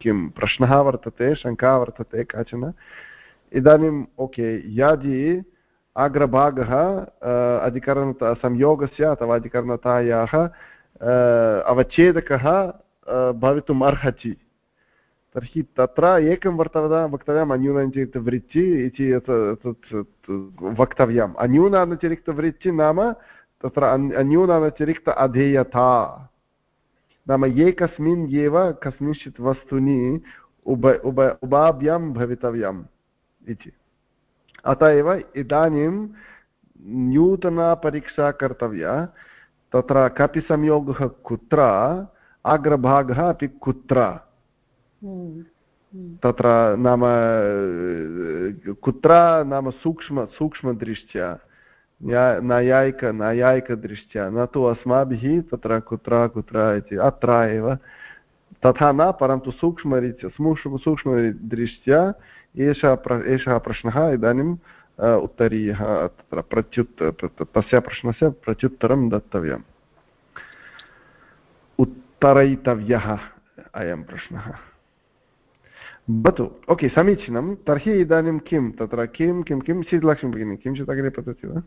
किं, प्रश्नः वर्तते, शङ्का वर्तते काचन। इदानीम् ओके, यदि अग्रभागः अधिकरणता, संयोगस्य अथवा अधिकरणतायाः अवच्छेदकः भवितुम् अर्हति। तर्हि तत्र एकं वर्तवता वक्तव्यम् अन्यूनातिरिक्तवृत्ति इति वक्तव्यम्। अन्यूनातिरिक्तवृत्ति नाम तत्र अन्यूनातिरिक्त अधेयता। नाम एकस्मिन् एव कस्मिंश्चित् वस्तुनि उभ उभ, उभाभ्यां भवितव्यम्। इति अत एव इदानीं न्यूतना परीक्षा कर्तव्या तत्र कपि संयोगः कुत्र अग्रभागः अपि कुत्र हम्म। तत्र नाम कुत्र नाम सूक्ष्म सूक्ष्मदृष्ट्या न्यायिक न्यायिकदृष्ट्या न तु अस्माभिः तत्र कुत्र कुत्र इति अत्र एव तथा न परन्तु सूक्ष्मरीत्या सूक्ष्म सूक्ष्मदृष्ट्या एषः प्र एषः प्रश्नः इदानीम् उत्तरीयः तत्र प्रत्युत् तस्य प्रश्नस्य प्रत्युत्तरं दत्तव्यम् उत्तरयितव्यः अयं प्रश्नः भवतु ओके समीचीनं तर्हि इदानीं किं तत्र किं किं किं शीतलक्ष्मी भगिनी किञ्चित् अग्रे पतति वा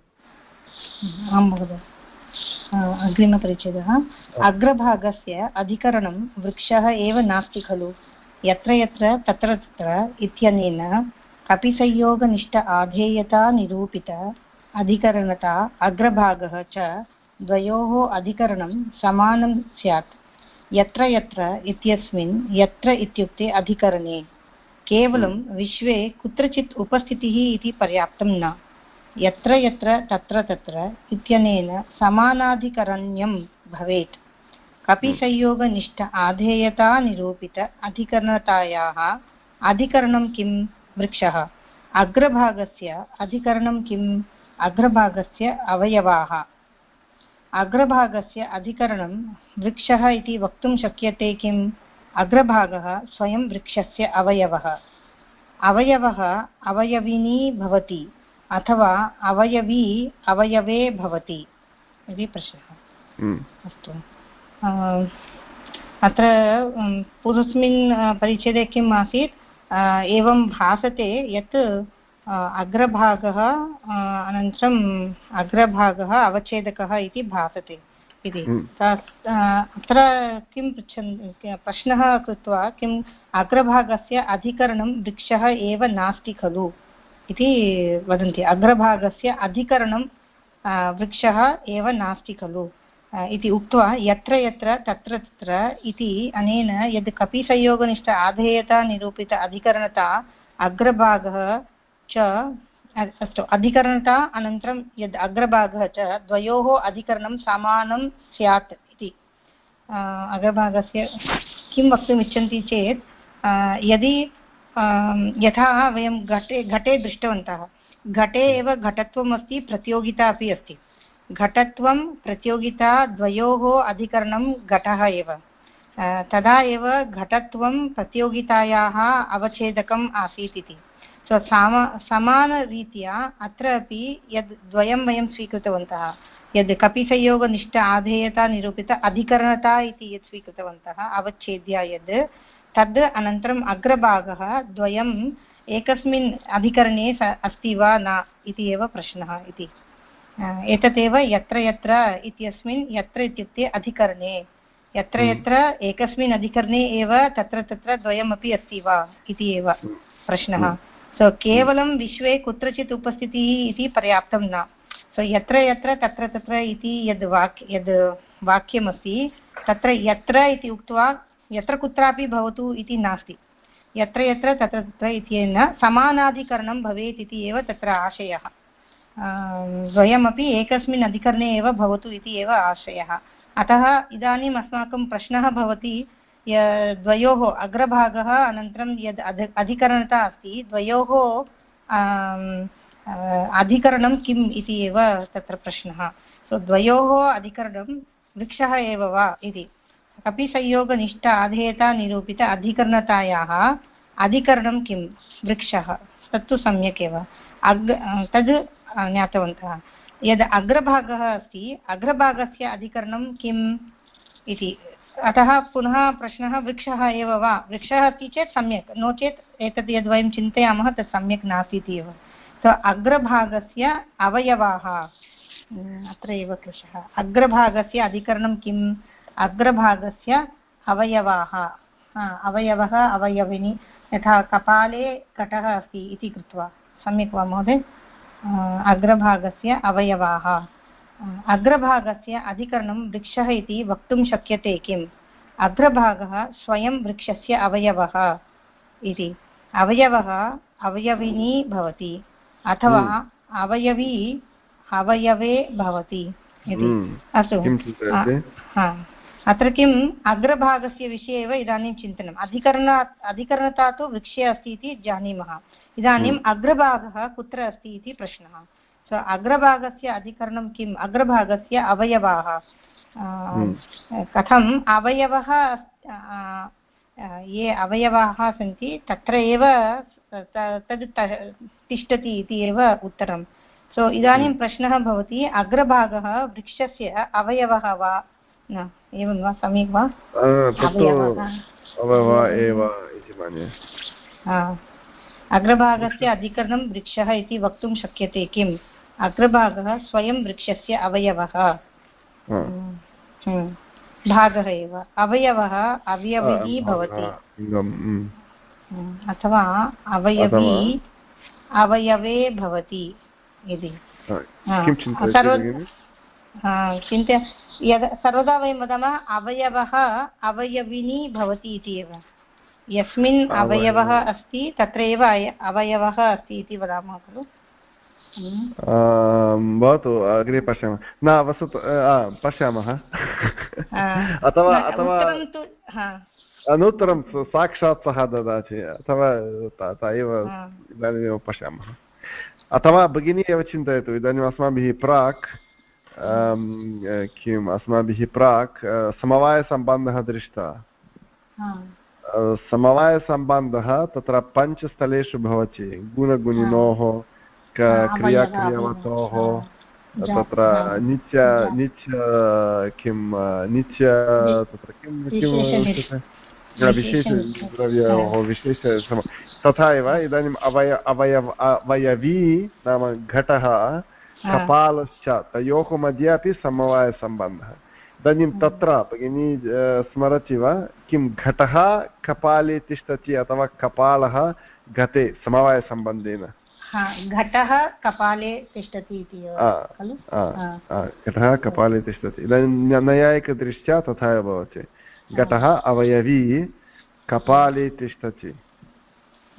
अग्रिमपरिच्छेदः। अग्रभागस्य अधिकरणं वृक्षः एव नास्ति खलु। यत्र यत्र तत्र तत्र इत्यनेन कपिसंयोगनिष्ठ आधेयता निरूपित अधिकरणता अग्रभागः च द्वयोः अधिकरणं समानं स्यात्। यत्र यत्र इत्यस्मिन् यत्र इत्युक्ते अधिकरणे। केवलं हम्म। विश्वे कुत्रचित् उपस्थितिः इति पर्याप्तं न। यत्र यत्र तत्र तत्र इत्यनेन समानाधिकरण्यं भवेत्। कपिसंयोगनिष्ठ आधेयता निरूपित अधिकरणतायाः अधिकरणं किं? वृक्षः। अग्रभागस्य अधिकरणं किम् अग्रभागस्य अवयवाः। अग्रभागस्य अधिकरणं वृक्षः इति वक्तुं शक्यते किम्? अग्रभागः स्वयं वृक्षस्य अवयवः। अवयवः अवयविनी भवति। अथवा अवयवी अवयवे भवति इति प्रश्नः। हम्म। अस्तु। अत्र पूर्वस्मिन् परिच्छेदे किम् आसीत्? एवं भासते यत् अग्रभागः अनन्तरम् अग्रभागः अवच्छेदकः इति भासते इति। हम्म। अत्र किं पृच्छन् प्रश्नः कृत्वा किम् अग्रभागस्य अधिकरणं वृक्षः एव नास्ति खलु? इति वदन्ति। अग्रभागस्य अधिकरणं वृक्षः एव नास्ति खलु। इति उक्त्वा यत्र यत्र तत्र तत्र इति अनेन यद् कपिसंयोगनिष्ठ आधेयता निरूपित अधिकरणता अग्रभागः च अस्तु, अधिकरणता अनन्तरं यद् अग्रभागः च द्वयोः अधिकरणं समानं स्यात् इति। अग्रभागस्य किं वक्तुम् इच्छन्ति चेत् यदि यथा वयं घटे घटे दृष्टवन्तः। घटे एव घटत्वम् अस्ति प्रतियोगिता अपि अस्ति। घटत्वं प्रतियोगिता द्वयोः अधिकरणं घटः एव। तदा एव घटत्वं प्रतियोगितायाः अवच्छेदकम् आसीत् इति। सो साम समानरीत्या अत्र अपि यद् द्वयं वयं स्वीकृतवन्तः यद् कपिसंयोगनिष्ठ आधेयता निरूपित अधिकरणता इति यत् स्वीकृतवन्तः अवच्छेद्य यद् तद् अनन्तरम् अग्रभागः द्वयम् एकस्मिन् अधिकरणे अस्ति वा न इति एव प्रश्नः इति एतदेव यत्र यत्र इत्यस्मिन् यत्र इत्युक्ते अधिकरणे यत्र हम्म। यत्र एकस्मिन् अधिकरणे एव तत्र तत्र द्वयमपि अस्ति वा इति एव प्रश्नः हम्म। सो केवलं विश्वे कुत्रचित् उपस्थितिः इति पर्याप्तं न सो यत्र यत्र तत्र तत्र इति यद् वाक् यद् वाक्यमस्ति तत्र यत्र इति उक्त्वा यत्र कुत्रापि भवतु इति नास्ति। यत्र यत्र तत्र तत्र इत्येन समानाधिकरणं भवेत् इति एव तत्र आशयः। द्वयमपि एकस्मिन् अधिकरणे एव भवतु इति एव आशयः। अतः इदानीम् अस्माकं प्रश्नः भवति द्वयोः अग्रभागः अनन्तरं यद् अधि, अधिकरणता अस्ति, द्वयोः अधिकरणं किम् इति एव तत्र प्रश्नः। सो, द्वयोः अधिकरणं वृक्षः एव वा इति। कपिसंयोगनिष्ठ आधेयता निरूपित अधिकरणतायाः, अधिकरणं किं वृक्षः। तत्तु सम्यक् एव। अग्, तद् ज्ञातवन्तः। यद् अग्रभागः अस्ति, अग्रभागस्य अधिकरणं किम् इति? अतः पुनः प्रश्नः, वृक्षः एव वा? वृक्षः अस्ति चेत् सम्यक्। नो चेत् एतद् यद् वयं चिन्तयामः, तत् सम्यक् नासीत् एव। सो, अग्रभागस्य अवयवाः। अत्र एव क्लेशः अग्रभागस्य अधिकरणं किम्? अग्रभागस्य अवयवाः। अवयवः अवयविनी यथा कपाले कटः अस्ति इति कृत्वा। सम्यक् वा महोदय? अग्रभागस्य अवयवाः। अग्रभागस्य अधिकरणं वृक्षः इति वक्तुं शक्यते किम्? अग्रभागः स्वयं वृक्षस्य अवयवः इति। अवयवः अवयविनी भवति अथवा हम्म। अवयवी अवयवे भवति इति। हम्म। अस्तु। अत्र किम्? अग्रभागस्य विषये एव इदानीं चिन्तनम्। अधिकरणात् अधिकरणता तु वृक्षे अस्ति इति जानीमः। इदानीम् हम्म। अग्रभागः कुत्र अस्ति इति प्रश्नः। सो अग्रभागस्य अधिकरणं किम्? अग्रभागस्य अवयवाः। हम्म। कथम्? अवयवः ये अवयवाः सन्ति तत्र एव तद् तिष्ठति इति एव उत्तरं सो इदानीं हम्म। प्रश्नः भवति अग्रभागः वृक्षस्य अवयवः वा न एवं वा सम्यक् वा? अग्रभागस्य अधिकरणं वृक्षः इति वक्तुं शक्यते किम्? अग्रभागः स्वयं वृक्षस्य अवयवः। हम्म, हम्म। भागः एव। अवयवः अवयवी भवति। अथवा अवयवी अवयवे भवति इति। चिन्त्य। यद् सर्वदा वयं वदामः अवयवः अवयविनी भवति इति एव। यस्मिन् अवयवः। अस्ति तत्र एव अवयवः अस्ति इति वदामः खलु। भवतु अग्रे पश्यामः। न वसतु पश्यामः। अथवा अथवा अनन्तरं साक्षात् सः ददाति। अथवा एव इदानीमेव पश्यामः। अथवा भगिनी एव चिन्तयतु इदानीम् अस्माभिः प्राक् किम् अस्माभिः प्राक् समवायसम्बन्धः दृष्टः समवायसम्बन्धः तत्र पञ्चस्थलेषु भवति गुणगुणिनोः क्रियाक्रियवतोः तत्र नित्य नित्य किं नित्य तत्र किं किं विशेषद्रव्योः विशेष तथा एव इदानीम् अवय अवयव अवयवी नाम घटः कपालश्च तयोः मध्ये अपि समवायसम्बन्धः। इदानीं तत्र भगिनी स्मरति वा किं घटः कपाले तिष्ठति अथवा कपालः घटे समवायसम्बन्धेन? घटः कपाले तिष्ठति इति घटः कपाले तिष्ठति। इदानीं नैयायिकदृष्ट्या तथा एव भवति घटः अवयवी कपाले तिष्ठति।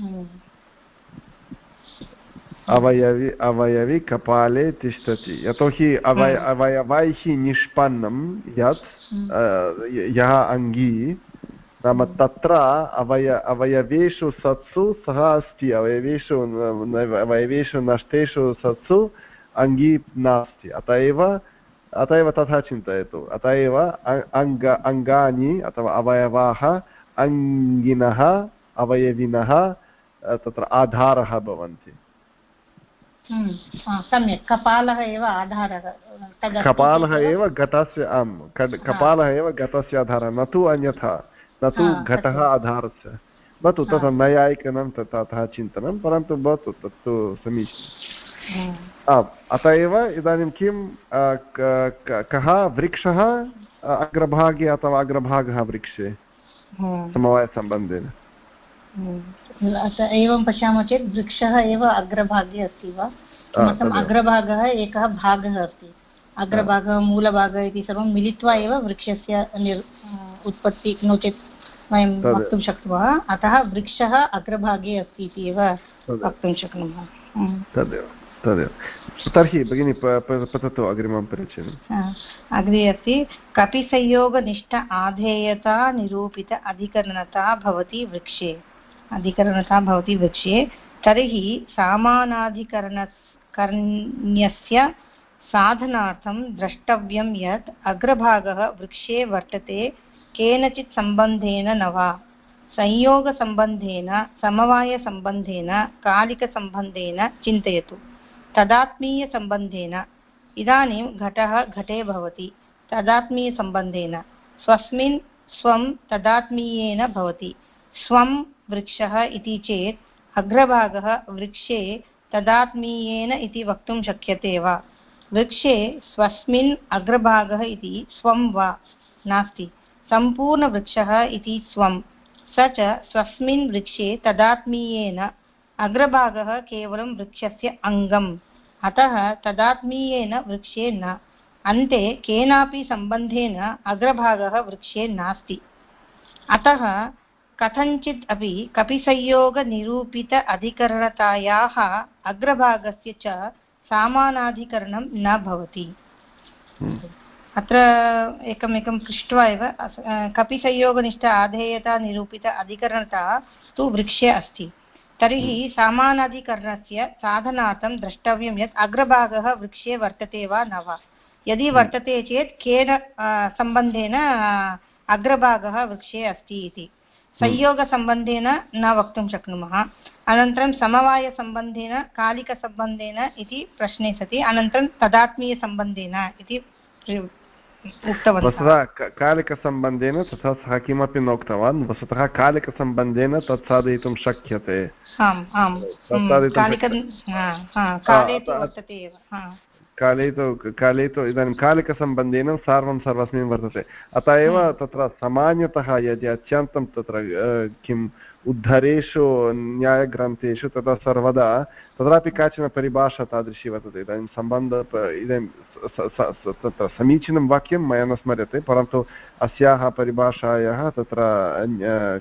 हम्म। अवयवि अवयवि कपाले तिष्ठति यतोहि अवय। अवयवैः निष्पन्नं यत्। यः अङ्गी नाम तत्र अवय अवयवेषु सत्सु सः अस्ति अवयवेषु अवयवेषु नष्टेषु सत्सु अङ्गी नास्ति अत एव अत एव तथा चिन्तयतु अत एव अङ्ग अङ्गानि अथवा अवयवाः अङ्गिनः अवयविनः तत्र आधारः भवन्ति सम्यक्। कपालः एव आधारः कपालः एव घटस्य आम् कपालः एव घटस्य आधारः न तु अन्यथा न तु घटः आधारस्य। भवतु तथा नैयायिकनं तथा चिन्तनं परन्तु भवतु तत्तु समीचीनम् आम् अत एव इदानीं किं कः वृक्षः अग्रभागे अथवा अग्रभागः वृक्षे? समवायसम्बन्धेन। एवं पश्यामः चेत् वृक्षः एव अग्रभागे अस्ति वा? किमर्थम् अग्रभागः एकः भागः अस्ति? अग्रभागः मूलभागः इति सर्वं मिलित्वा एव वृक्षस्य निर् उत्पत्ति नो चेत् वयं वक्तुं शक्नुमः। अतः वृक्षः अग्रभागे अस्ति इति एव वक्तुं शक्नुमः। तदेव तदेव। तर्हि भगिनि पततु अग्रिमं परिचयम् अग्रे अस्ति। कपिसंयोगनिष्ठ आधेयता निरूपित अधिकरणता भवति वृक्षे। अधिकरणता भवति वृक्षे तर्हि सामानाधिकरण करण्यस्य साधनार्थं द्रष्टव्यं यत् अग्रभागः वृक्षे वर्तते, केनचित् सम्बन्धेन न वा। संयोगसम्बन्धेन, समवायसम्बन्धेन, कालिकसम्बन्धेन चिन्तयतु। तदात्मीयसम्बन्धेन, इदानीं घटः घटे भवति। तदात्मीयसम्बन्धेन, स्वस्मिन् स्वं तदात्मीयेन भवति। स्वं वृक्षः इति चेत् अग्रभागः वृक्षे तदात्मीयेन इति वक्तुं शक्यते वा? वृक्षे स्वस्मिन् अग्रभागः इति स्वं वा? नास्ति। सम्पूर्णवृक्षः इति स्वं। स च स्वस्मिन् वृक्षे तदात्मीयेन अग्रभागः केवलं वृक्षस्य अङ्गम्। अतः तदात्मीयेन वृक्षे न। अन्ते केनापि सम्बन्धेन अग्रभागः वृक्षे नास्ति। अतः कथञ्चित् अपि कपिसंयोगनिरूपित अधिकरणतायाः अग्रभागस्य च सामानाधिकरणं न भवति अत्र एकम् एकं पृष्ट्वा एव कपिसंयोगनिष्ठ आधेयता निरूपित अधिकरणता तु वृक्षे अस्ति तर्हि हम्म। सामानाधिकरणस्य साधनार्थं द्रष्टव्यं यत् अग्रभागः वृक्षे वर्तते वा न वा यदि हम्म। वर्तते चेत् केन सम्बन्धेन अग्रभागः वृक्षे अस्ति इति हम्म। संयोगसम्बन्धेन न वक्तुं शक्नुमः। अनन्तरं समवायसम्बन्धेन कालिकसम्बन्धेन इति प्रश्ने सति अनन्तरं तदात्मीयसम्बन्धेन इति वस्तुतः कालिकसम्बन्धेन तथा सः किमपि न उक्तवान्। वस्तुतः कालिकसम्बन्धेन तत् साधयितुं शक्यते काले तु काले तु इदानीं कालिकसम्बन्धेन सर्वं सर्वस्मिन् वर्तते। अतः एव तत्र सामान्यतः यदि अत्यन्तं तत्र किम् उद्धरेषु न्यायग्रन्थेषु तदा सर्वदा तत्रापि काचन परिभाषा तादृशी वर्तते। इदानीं सम्बन्ध इदानीं तत्र समीचीनं वाक्यं मया न स्मर्यते, परन्तु अस्याः परिभाषायाः तत्र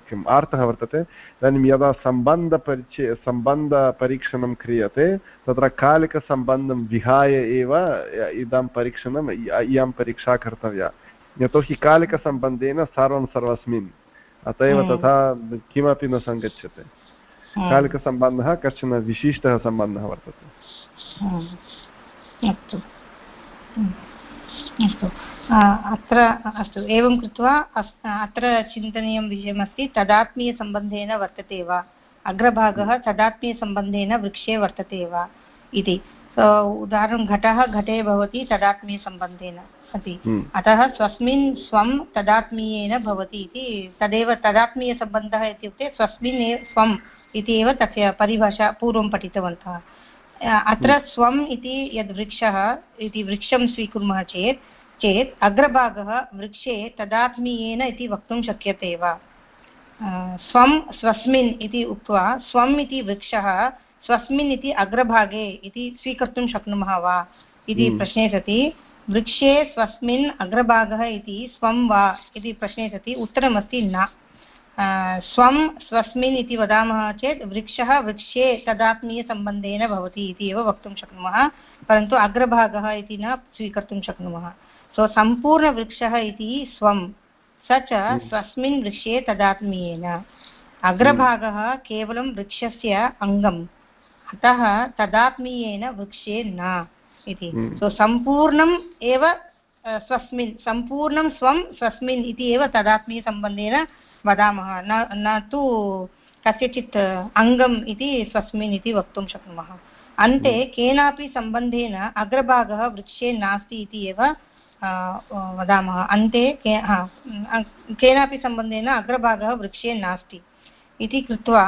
किम् अर्थः वर्तते। इदानीं यदा सम्बन्धपरिचय सम्बन्धपरीक्षणं क्रियते, तत्र कालिकसम्बन्धं विहाय एव इदं परीक्षणम् इयं परीक्षा कर्तव्या। यतोहि कालिकसम्बन्धेन सर्वं सर्वस्मिन्। अत एव। तथा किमपि न सङ्गच्छते। कालिकसम्बन्धः कश्चन विशिष्टः सम्बन्धः वर्तते। अस्तु। अस्तु। अत्र अस्तु एवं कृत्वा अत्र चिन्तनीयं विषयमस्ति तदात्मीयसम्बन्धेन वर्तते वा? अग्रभागः तदात्मीयसम्बन्धेन वृक्षे वर्तते वा? इति। उदाहरणं घटः घटे भवति तदात्मीयसम्बन्धेन। सति हम्म। अतः स्वस्मिन् स्वं तदात्मीयेन भवति इति तदेव तदात्मीयसम्बन्धः इत्युक्ते स्वस्मिन् एव स्वम् इति एव तस्य परिभाषा पूर्वं पठितवन्तः अत्र हम्म। स्वम् इति यद् वृक्षः इति वृक्षं स्वीकुर्मः चेत् चेत् अग्रभागः वृक्षे तदात्मीयेन इति वक्तुं शक्यते वा स्वं स्वस्मिन् इति उक्त्वा स्वम् इति वृक्षः स्वस्मिन् इति अग्रभागे इति स्वीकर्तुं शक्नुमः वा इति हम्म। प्रश्ने सति वृक्षे स्वस्मिन् अग्रभागः इति स्वं वा इति प्रश्ने सति उत्तरमस्ति न. स्वं स्वस्मिन् इति वदामः चेत् वृक्षः वृक्षे तदात्मीयसम्बन्धेन भवति इति एव वक्तुं शक्नुमः परन्तु अग्रभागः इति न स्वीकर्तुं शक्नुमः. सो सम्पूर्णवृक्षः इति स्वं स च हम्म। स्वस्मिन् वृक्षे तदात्मीयेन. अग्रभागः केवलं वृक्षस्य अङ्गम् अतः तदात्मीयेन वृक्षे न. इति। हम्म। सो सम्पूर्णम् एव स्वस्मिन् सम्पूर्णं स्वं स्वस्मिन् इति एव तदात्मीयसम्बन्धेन वदामः। न न तु कस्यचित् अङ्गम् इति स्वस्मिन् इति वक्तुं शक्नुमः। अन्ते हम्म। केनापि सम्बन्धेन अग्रभागः वृक्षे नास्ति इति एव वदामः। अन्ते के केनापि सम्बन्धेन अग्रभागः वृक्षे नास्ति इति कृत्वा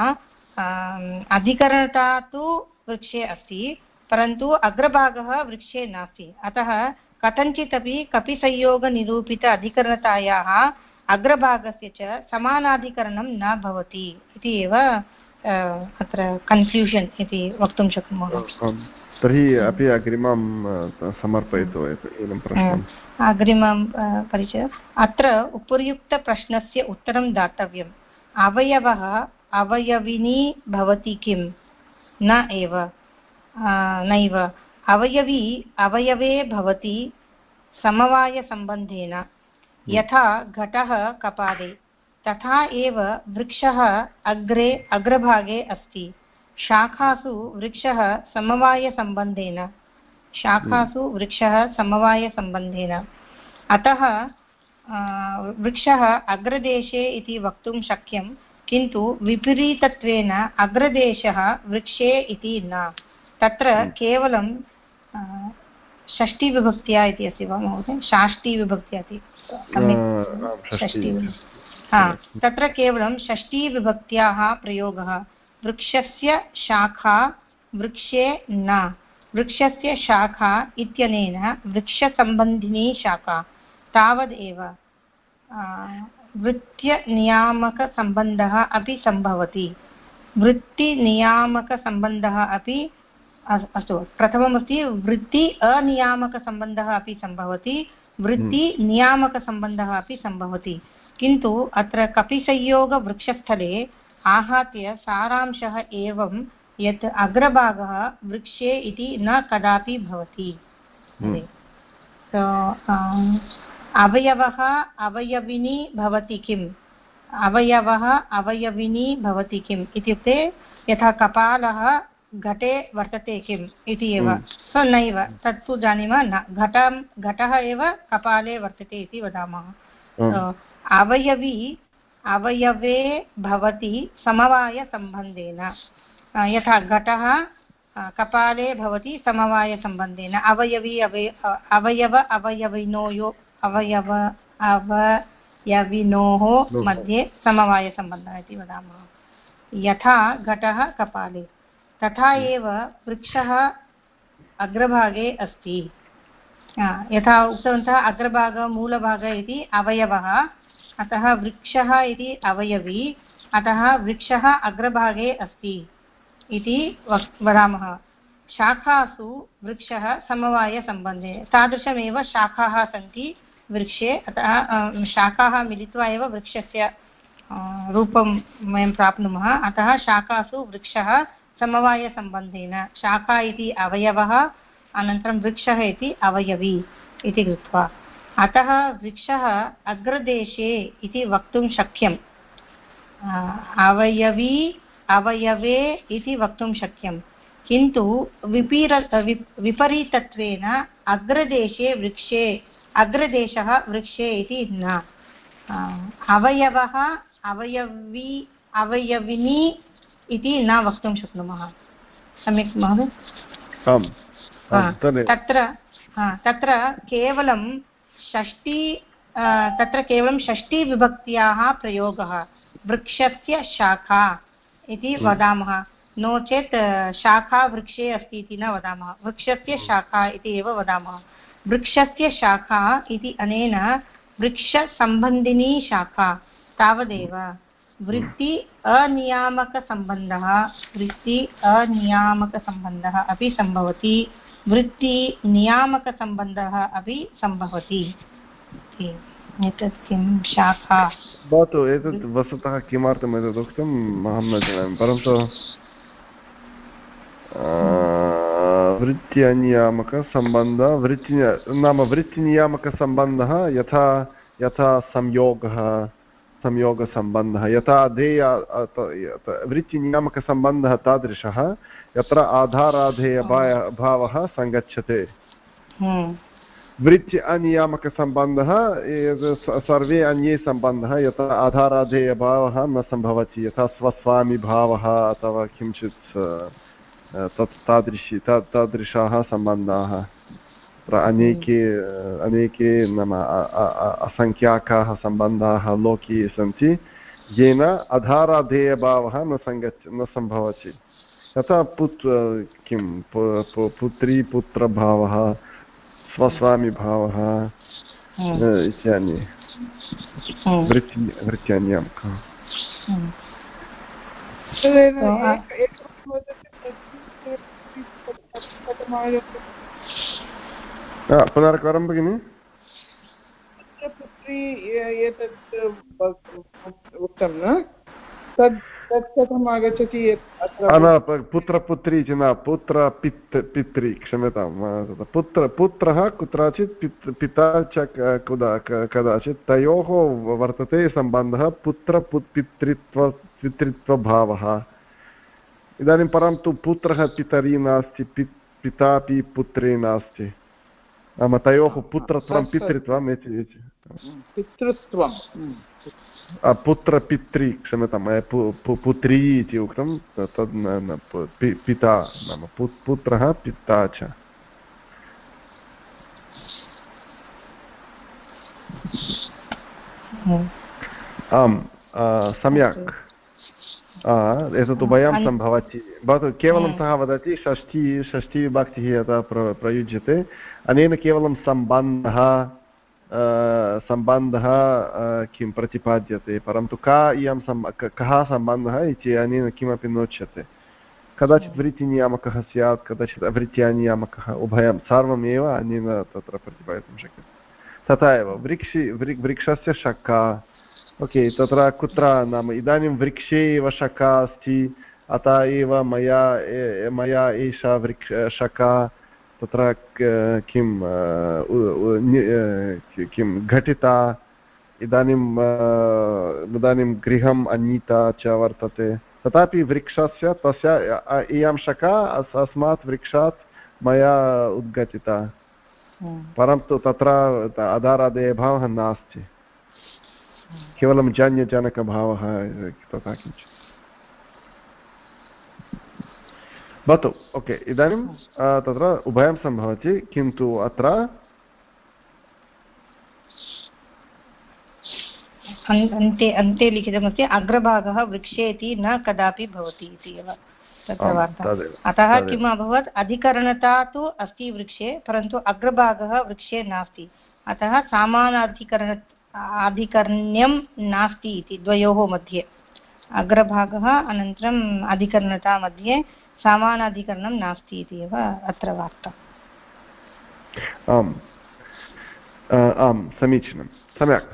अधिकरणता तु वृक्षे अस्ति। परन्तु अग्रभागः वृक्षे नास्ति। अतः कथञ्चित् अपि कपिसंयोगनिरूपित अधिकरणतायाः अग्रभागस्य च समानाधिकरणं न भवति इति एव अत्र कन्फ्यूषन् इति वक्तुं शक्नुमः। तर्हि अपि अग्रिमं समर्पयतु एनं प्रश्नम् अग्रिमं परिचय। अत्र उपर्युक्तप्रश्नस्य उत्तरं दातव्यम्। अवयवः अवयविनी भवति किं न एव। नैव अवयवी अवयवे भवति समवायसम्बन्धेन। यथा घटः कपाले तथा एव वृक्षः अग्रे अग्रभागे अस्ति। शाखासु वृक्षः समवायसम्बन्धेन। शाखासु वृक्षः समवायसम्बन्धेन। अतः वृक्षः अग्रदेशे इति वक्तुं शक्यं किन्तु विपरीतत्वेन अग्रदेशः वृक्षे इति न। तत्र हम्म। केवलं षष्टिविभक्त्या इति अस्ति वा महोदय? षाष्टिविभक्त्या इति। हा तत्र केवलं षष्टिविभक्त्याः प्रयोगः। वृक्षस्य शाखा वृक्षे न। वृक्षस्य शाखा इत्यनेन वृक्षसम्बन्धिनी शाखा। तावदेव वृत्त्यनियामकसम्बन्धः अपि सम्भवति। वृत्तिनियामकसम्बन्धः अपि अस्तु प्रथममस्ति वृत्ति अनियामकसम्बन्धः अपि सम्भवति वृत्तिनियामकसम्बन्धः अपि सम्भवति। किन्तु अत्र कपिसंयोगवृक्षस्थले आहत्य सारांशः एवं यत् अग्रभागः वृक्षे इति न कदापि भवति। अवयवः अवयविनी भवति किम् अवयवः अवयविनी भवति किम्? इत्युक्ते यथा कपालः घटे वर्तते किम् इति एव। हम्म। स नैव तत्तु जानीमः न। घटं घटः एव कपाले वर्तते इति वदामः। अवयवी अवयवे भवति समवायसम्बन्धेन। यथा घटः कपाले भवति समवायसम्बन्धेन। अवयवी अवय अवयव अवयविनोयो अवयव अवयविनोः मध्ये समवायसम्बन्धः इति वदामः। यथा घटः कपाले। तथा हम्म। एव वृक्षः अग्रभागे अस्ति। यथा उक्तवन्तः अग्रभागः मूलभागः इति अवयवः अतः वृक्षः इति अवयवी अतः वृक्षः अग्रभागे अस्ति इति वदामः। शाखासु वृक्षः समवायसम्बन्धे तादृशमेव शाखाः सन्ति वृक्षे अतः शाखाः मिलित्वा एव वृक्षस्य रूपं वयं प्राप्नुमः। अतः शाखासु वृक्षः समवायसम्बन्धेन शाखा इति अवयवः, अनन्तरं वृक्षः इति अवयवी इति कृत्वा। अतः वृक्षः अग्रदेशे इति वक्तुं शक्यम्। अवयवी, अवयवे इति वक्तुं शक्यं किन्तु विपीर विपरीतत्वेन अग्रदेशे वृक्षे, अग्रदेशः वृक्षे इति न। अवयवः, अवयवी, अवयविनी इति न वक्तुं शक्नुमः। सम्यक् महोदय? तत्र तत्र केवलं षष्टि तत्र केवलं षष्टिविभक्त्याः प्रयोगः वृक्षस्य शाखा इति हम्म। वदामः। नो चेत् शाखा वृक्षे अस्ति इति न वदामः। वृक्षस्य शाखा इति एव वदामः। वृक्षस्य शाखा इति अनेन वृक्षसम्बन्धिनी शाखा तावदेव। वृत्ति अनियामकसम्बन्धः वृत्ति अनियामकसम्बन्धः अपि सम्भवति। वृत्तिनियामकसम्बन्धः अपि सम्भवति। एतत् किं? शाखा। भवतु, एतत् वस्तुतः किमर्थम् एतत् उक्तम्? अहं न जानामि। परन्तु वृत्ति नाम वृत्तिनियामकसम्बन्धः यथा यथा संयोगः। संयोगसम्बन्धः यथा अधेय वृत्तिनियामकसम्बन्धः तादृशः यत्र आधाराधेय भावः सङ्गच्छते। वृत्ति अनियामकसम्बन्धः सर्वे अन्ये सम्बन्धः यथा आधाराधेयभावः न सम्भवति। यथा स्वस्वामिभावः अथवा किञ्चित् तत् तादृशी तादृशाः सम्बन्धाः। अनेके अनेके नाम असङ्ख्याकाः सम्बन्धाः लोके सन्ति येन अधाराधेयभावः न सङ्गच्छ न सम्भवति तथा पुत्र किं पुत्री पुत्रभावः स्वस्वामिभावः इत्यादि वृत्ति वृत्त्यान्यां पुनरेकवारं भगिनि पुत्री एतत् उक्तं न तद् तत् कथम् आगच्छति पुत्रपुत्री इति न पुत्र पित् पित्री क्षम्यतां पुत्र पुत्रः कुत्रचित् पिता च कदाचित् तयोः वर्तते सम्बन्धः पुत्रपितृत्व पितृत्वभावः इदानीं परन्तु पुत्रः पितरी नास्ति पितापि पुत्रे नास्ति नाम तयोः पुत्रत्वं पितृत्वं पितृत्वं पुत्रपित्री क्षम्यतां पुत्री इति उक्तं तद् न पिता नाम पुत्रः पिता च आम् सम्यक् एतत् उभयं सम्भवति। भवतु केवलं सः वदति षष्ठी षष्ठीविभक्तिः यथा प्र प्रयुज्यते। अनेन केवलं सम्बन्धः सम्बन्धः किं प्रतिपाद्यते परन्तु का इयं सम् कः सम्बन्धः इति अनेन किमपि नोच्यते कदाचित् वृत्तिनियामकः स्यात् कदाचित् अवृत्त्यानियामकः उभयं सर्वमेव अनेन तत्र प्रतिपादितुं शक्यते। तथा एव वृक्षि वृक्षस्य शका ओके तत्र कुत्र नाम इदानीं वृक्षे एव शका अस्ति अतः एव मया मया एषा वृक्ष शका तत्र किं किं घटिता इदानीम् इदानीं गृहम् अनीता च वर्तते तथापि वृक्षस्य तस्य इयं शका अस्मात् वृक्षात् मया उद्घटिता परन्तु तत्र अधारादेयभावः नास्ति केवलं जन्यजनकभावः तथा किञ्चित्। भवतु ओके इदानीं तत्र उभयं सम्भवति किन्तु अत्र अन्ते अन्ते लिखितमस्ति अग्रभागः वृक्षे इति न कदापि भवति इति एव अतः किम् अभवत् अधिकरणता तु अस्ति वृक्षे परन्तु अग्रभागः वृक्षे नास्ति। अतः सामानाधिकरण आधिकर्ण्यं नास्ति इति, द्वयोः मध्ये। अग्रभागः अनन्तरम् अधिकरणता मध्ये समानाधिकरणं नास्ति इति एव अत्र वार्ता आम्। आम्, समीचीनं। सम्यक्।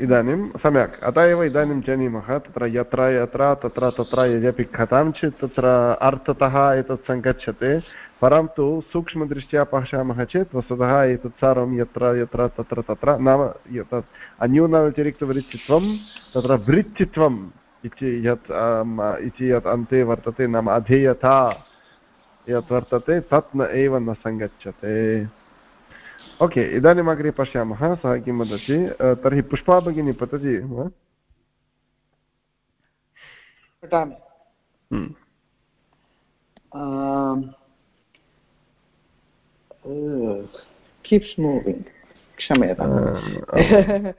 इदानीं सम्यक्। अतः एव इदानीं जानीमः, तत्र यत्र यत्र, तत्र तत्र यद्यपि कथञ्चित् तत्र अर्थतः एतत् सङ्गच्छते। परन्तु सूक्ष्मदृष्ट्या पश्यामः चेत् वस्तुतः एतत् सर्वं यत्र यत्र तत्र तत्र नाम तत् अन्यूनातिरिक्तवृत्तित्वं तत्र वृत्तित्वम् इति यत् इति यत् अन्ते वर्तते नाम अधेयता यत् वर्तते तत् न एव न सङ्गच्छते। ओके इदानीम् अग्रे पश्यामः सः किं वदति? तर्हि पुष्पा भगिनी पतति वा? पठामि। keeps moving kshameta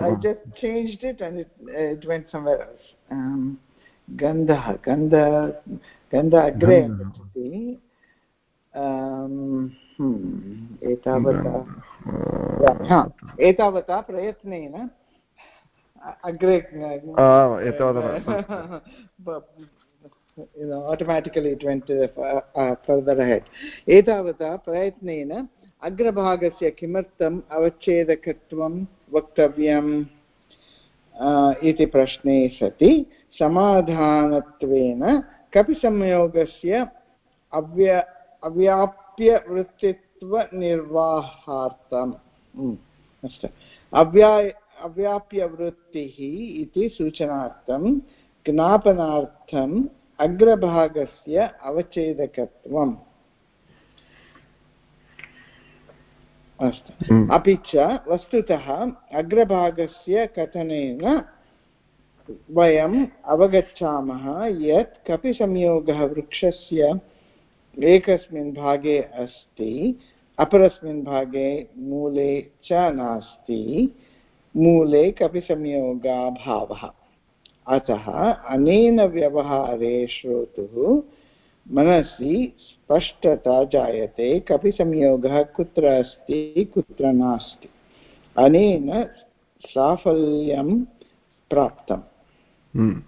i just changed it and it, it went somewhere else um, गन्धः गन्ध गन्ध अग्रे गच्छति एतावता एतावता प्रयत्नेन अग्रे automatically it went uh, uh, further ahead. एतावता प्रयत्नेन अग्रभागस्य किमर्थम् अवच्छेदकत्वं वक्तव्यम्? इति प्रश्ने सति। समाधानत्वेन कपिसंयोगस्य अव्य अव्याप्यवृत्तित्वनिर्वाहार्थम्। अस्तु। अव्या अव्याप्यवृत्तिः इति सूचनार्थं ज्ञापनार्थम् अग्रभागस्य अवच्छेदकत्वम्। अस्तु। अपि च वस्तुतः अग्रभागस्य कथनेन वयम् अवगच्छामः यत् कपिसंयोगः वृक्षस्य एकस्मिन् भागे अस्ति अपरस्मिन् भागे मूले च नास्ति। मूले कपिसंयोगाभावः। अतः अनेन व्यवहारे श्रोतुः मनसि स्पष्टता जायते कपिसंयोगः कुत्र अस्ति कुत्र नास्ति। अनेन साफल्यं प्राप्तम्। हम्म।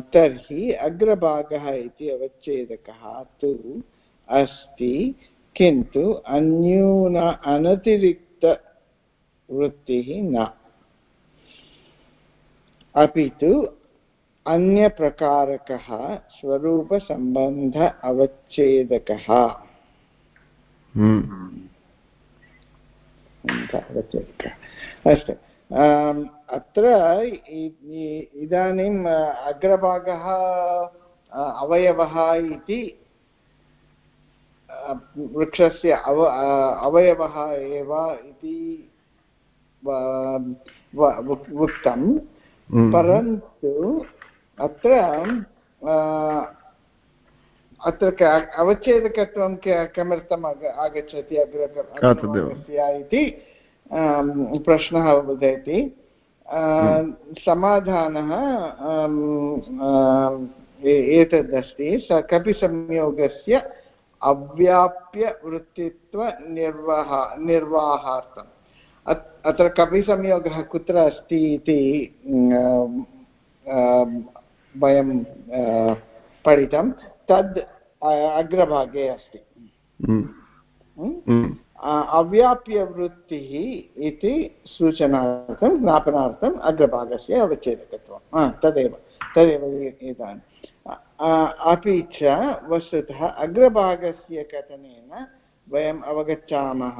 तर्हि अग्रभागः इति अवच्छेदकः तु अस्ति किन्तु अन्यून अनतिरिक्तवृत्तिः न। अपि तु अन्यप्रकारकः स्वरूपसम्बन्ध अवच्छेदकः हम्म। अस्तु अत्र इदानीम् अग्रभागः अवयवः इति वृक्षस्य अव अवयवः एव इति उक्तं हम्म। परन्तु अत्र अत्र अवच्छेदकत्वं किमर्थम् आगच्छति? अग्रस्य इति प्रश्नः उदेति। समाधानः एतदस्ति। स कपिसंयोगस्य अव्याप्यवृत्तित्वनिर्वाह निर्वाहार्थम्। अत्र कपिसंयोगः कुत्र अस्ति इति वयं पठितं तद् अग्रभागे अस्ति। अव्याप्यवृत्तिः इति सूचनार्थं ज्ञापनार्थम् अग्रभागस्य अवच्छेदकत्वं तदेव तदेव इदानीं। अपि च वस्तुतः अग्रभागस्य कथनेन वयम् अवगच्छामः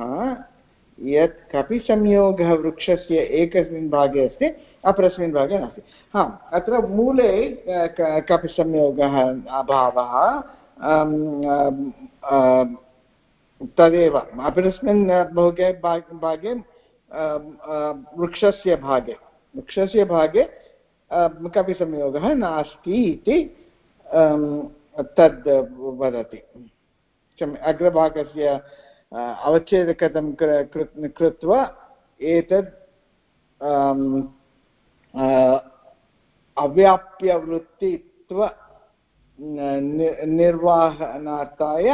यत् कपिसंयोगः वृक्षस्य एकस्मिन् भागे अस्ति, अपरस्मिन् भागे नास्ति। हा, अत्र मूले कपिसंयोगः अभावः तदेव। अपरस्मिन् भोगे, भागे वृक्षस्य भागे। वृक्षस्य भागे कपिसंयोगः नास्ति इति तद् वदति। अग्रभागस्य अवच्छेदकतं कृत्वा एतद् अव्याप्यवृत्तित्व निर्वाहनार्थाय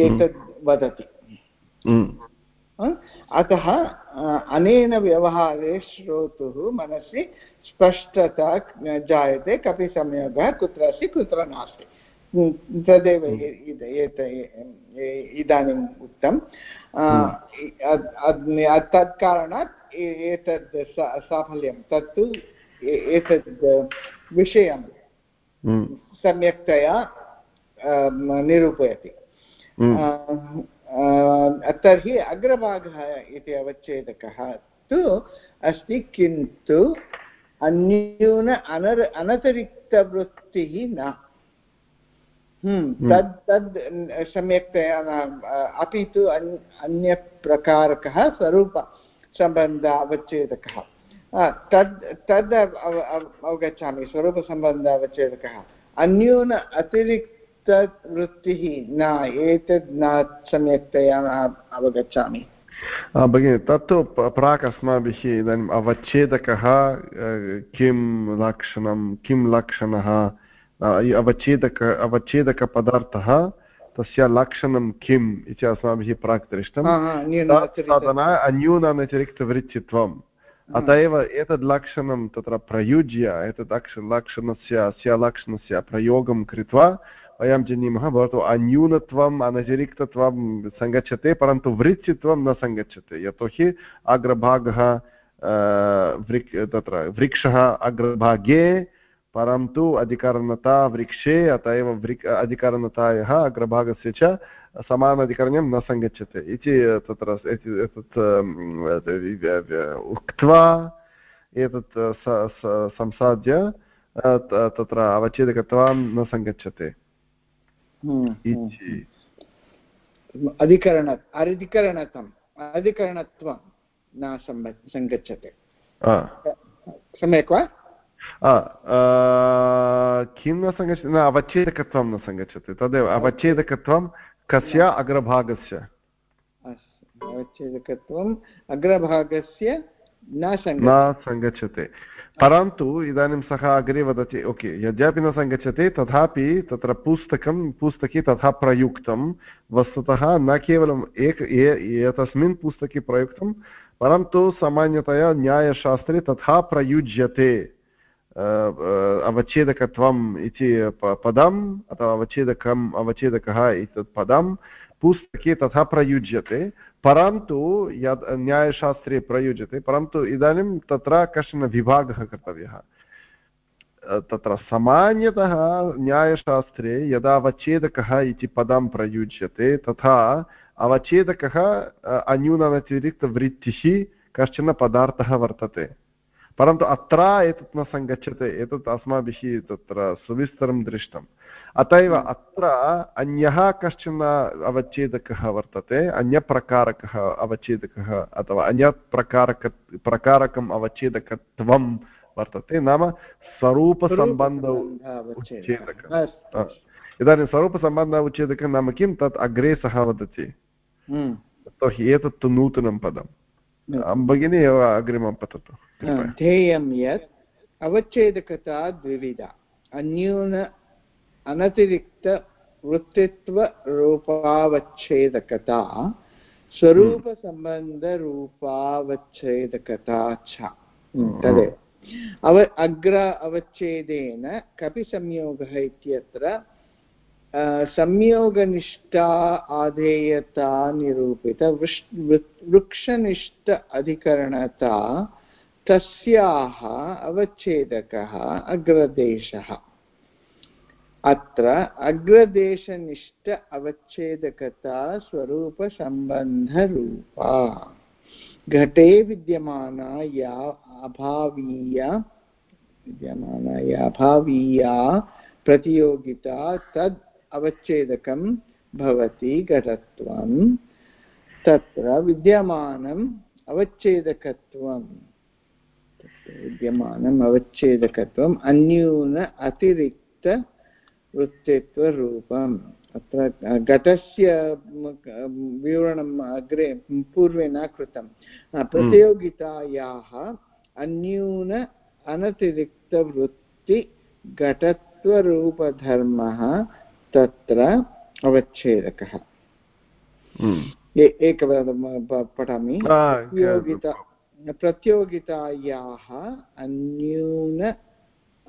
एतद् वदति हम्म। अतः अनेन व्यवहारे श्रोतुः मनसि स्पष्टता जायते कपि संयोगः कुत्र अस्ति कुत्र नास्ति तदेव। इदानीम् उक्तं हम्म। तत्कारणात् एतद् साफल्यं तत्तु एतद् विषयं। सम्यक्तया निरूपयति तर्हि अग्रभागः इति अवच्छेदकः तु अस्ति किन्तु अन्यून अनर् अनतिरिक्तवृत्तिः न। तद् तद् सम्यक्तया अपि तु अन्यप्रकारकः स्वरूपसम्बन्ध अवच्छेदकः तद् तद् अवगच्छामि स्वरूपसम्बन्ध अवच्छेदकः अन्यून अतिरिक्तवृत्तिः न एतद् न सम्यक्तया अवगच्छामि भगिनि तत्तु प्राक् अस्माभिः इदानीम् अवच्छेदकः किं लक्षणं किं लक्षणः अवच्छेदक अवच्छेदकपदार्थः तस्य लक्षणं किम् इति अस्माभिः प्राक् दृष्टं तदना अन्यूनातिरिक्तवृत्तित्वम् अत एव एतद् लक्षणं तत्र प्रयुज्य एतद् लक्षणस्य अस्य लक्षणस्य प्रयोगं कृत्वा वयं जानीमः भवतु अन्यूनत्वम् अनतिरिक्तत्वं सङ्गच्छते परन्तु वृत्तित्वं न सङ्गच्छते। यतोहि अग्रभागः वृक् तत्र वृक्षः अग्रभागे परन्तु अधिकरणता वृक्षे अत एव वृक् अधिकरणतायाः अग्रभागस्य च समानाधिकरण्यं न सङ्गच्छते इति तत्र एतत् उक्त्वा एतत् संसाद्य तत्र अवच्छेदकत्वां न सङ्गच्छते। हम्म, हम्म। अधिकरण अधिकरणतम् अधिकरणत्वं न सङ्गच्छते। सम्यक् वा? किं न सङ्गच्छति न अवच्छेदकत्वं न सङ्गच्छति तदेव अवच्छेदकत्वं कस्य अग्रभागस्य अवच्छेदकत्वम् अग्रभागस्य न सङ्गच्छते परन्तु इदानीं सः अग्रे वदति ओके यद्यपि न सङ्गच्छति तथापि तत्र पुस्तकं पुस्तके तथा प्रयुक्तं वस्तुतः न केवलम् एक एतस्मिन् पुस्तके प्रयुक्तं परन्तु सामान्यतया न्यायशास्त्रे तथा प्रयुज्यते अवच्छेदकत्वम् इति पदम् अथवा अवच्छेदकम् अवच्छेदकः एतत् पदं पुस्तके तथा प्रयुज्यते परन्तु यद् न्यायशास्त्रे प्रयुज्यते परन्तु इदानीं तत्र कश्चन विभागः कर्तव्यः तत्र सामान्यतः न्यायशास्त्रे यदा अवच्छेदकः इति पदं प्रयुज्यते तथा अवच्छेदकः अन्यूनातिरिक्तवृत्तिः कश्चन पदार्थः वर्तते परन्तु अत्र एतत् न सङ्गच्छते एतत् अस्माभिः तत्र सुविस्तरं दृष्टम्। अत एव हम्म। अत्र अन्यः कश्चन अवच्छेदकः वर्तते अन्यप्रकारकः अवच्छेदकः अथवा अन्यत् प्रकारक प्रकारकम् अवच्छेदकत्वं वर्तते नाम स्वरूपसम्बन्ध उच्छेदकः। इदानीं स्वरूपसम्बन्ध उच्छेदकं नाम किं? तत् अग्रे सः वदति। हम्म। यतोहि एतत् तु नूतनं पदम्। भगिनी एव अग्रिमं पततु ध्येयं यत् अवच्छेदकता द्विविधा अन्यून अनतिरिक्तवृत्तित्वरूपावच्छेदकता स्वरूपसम्बन्धरूपावच्छेदकता च. तदेव अव अग्र अवच्छेदेन कपिसंयोगः इत्यत्र संयोगनिष्ठा आधेयता निरूपित वृक्षनिष्ठ अधिकरणता तस्याः अवच्छेदकः अग्रदेशः अत्र अग्रदेशनिष्ठ अवच्छेदकता स्वरूपसम्बन्धरूपा घटे विद्यमाना या अभावीया विद्यमाना या अभावीया प्रतियोगिता तद् अवच्छेदकं भवति घटत्वं तत्र विद्यमानम् अवच्छेदकत्वं। विद्यमानम् अवच्छेदकत्वम् अन्यून अतिरिक्तवृत्तित्वरूपम् अत्र घटस्य विवरणम् अग्रे पूर्वे न कृतं प्रतियोगितायाः अन्यून अनतिरिक्तवृत्ति घटत्वरूपधर्मः तत्र अवच्छेदकः। हम्म। एकवारं पठामि। प्रतियोगिता प्रतियोगितायाः अन्यून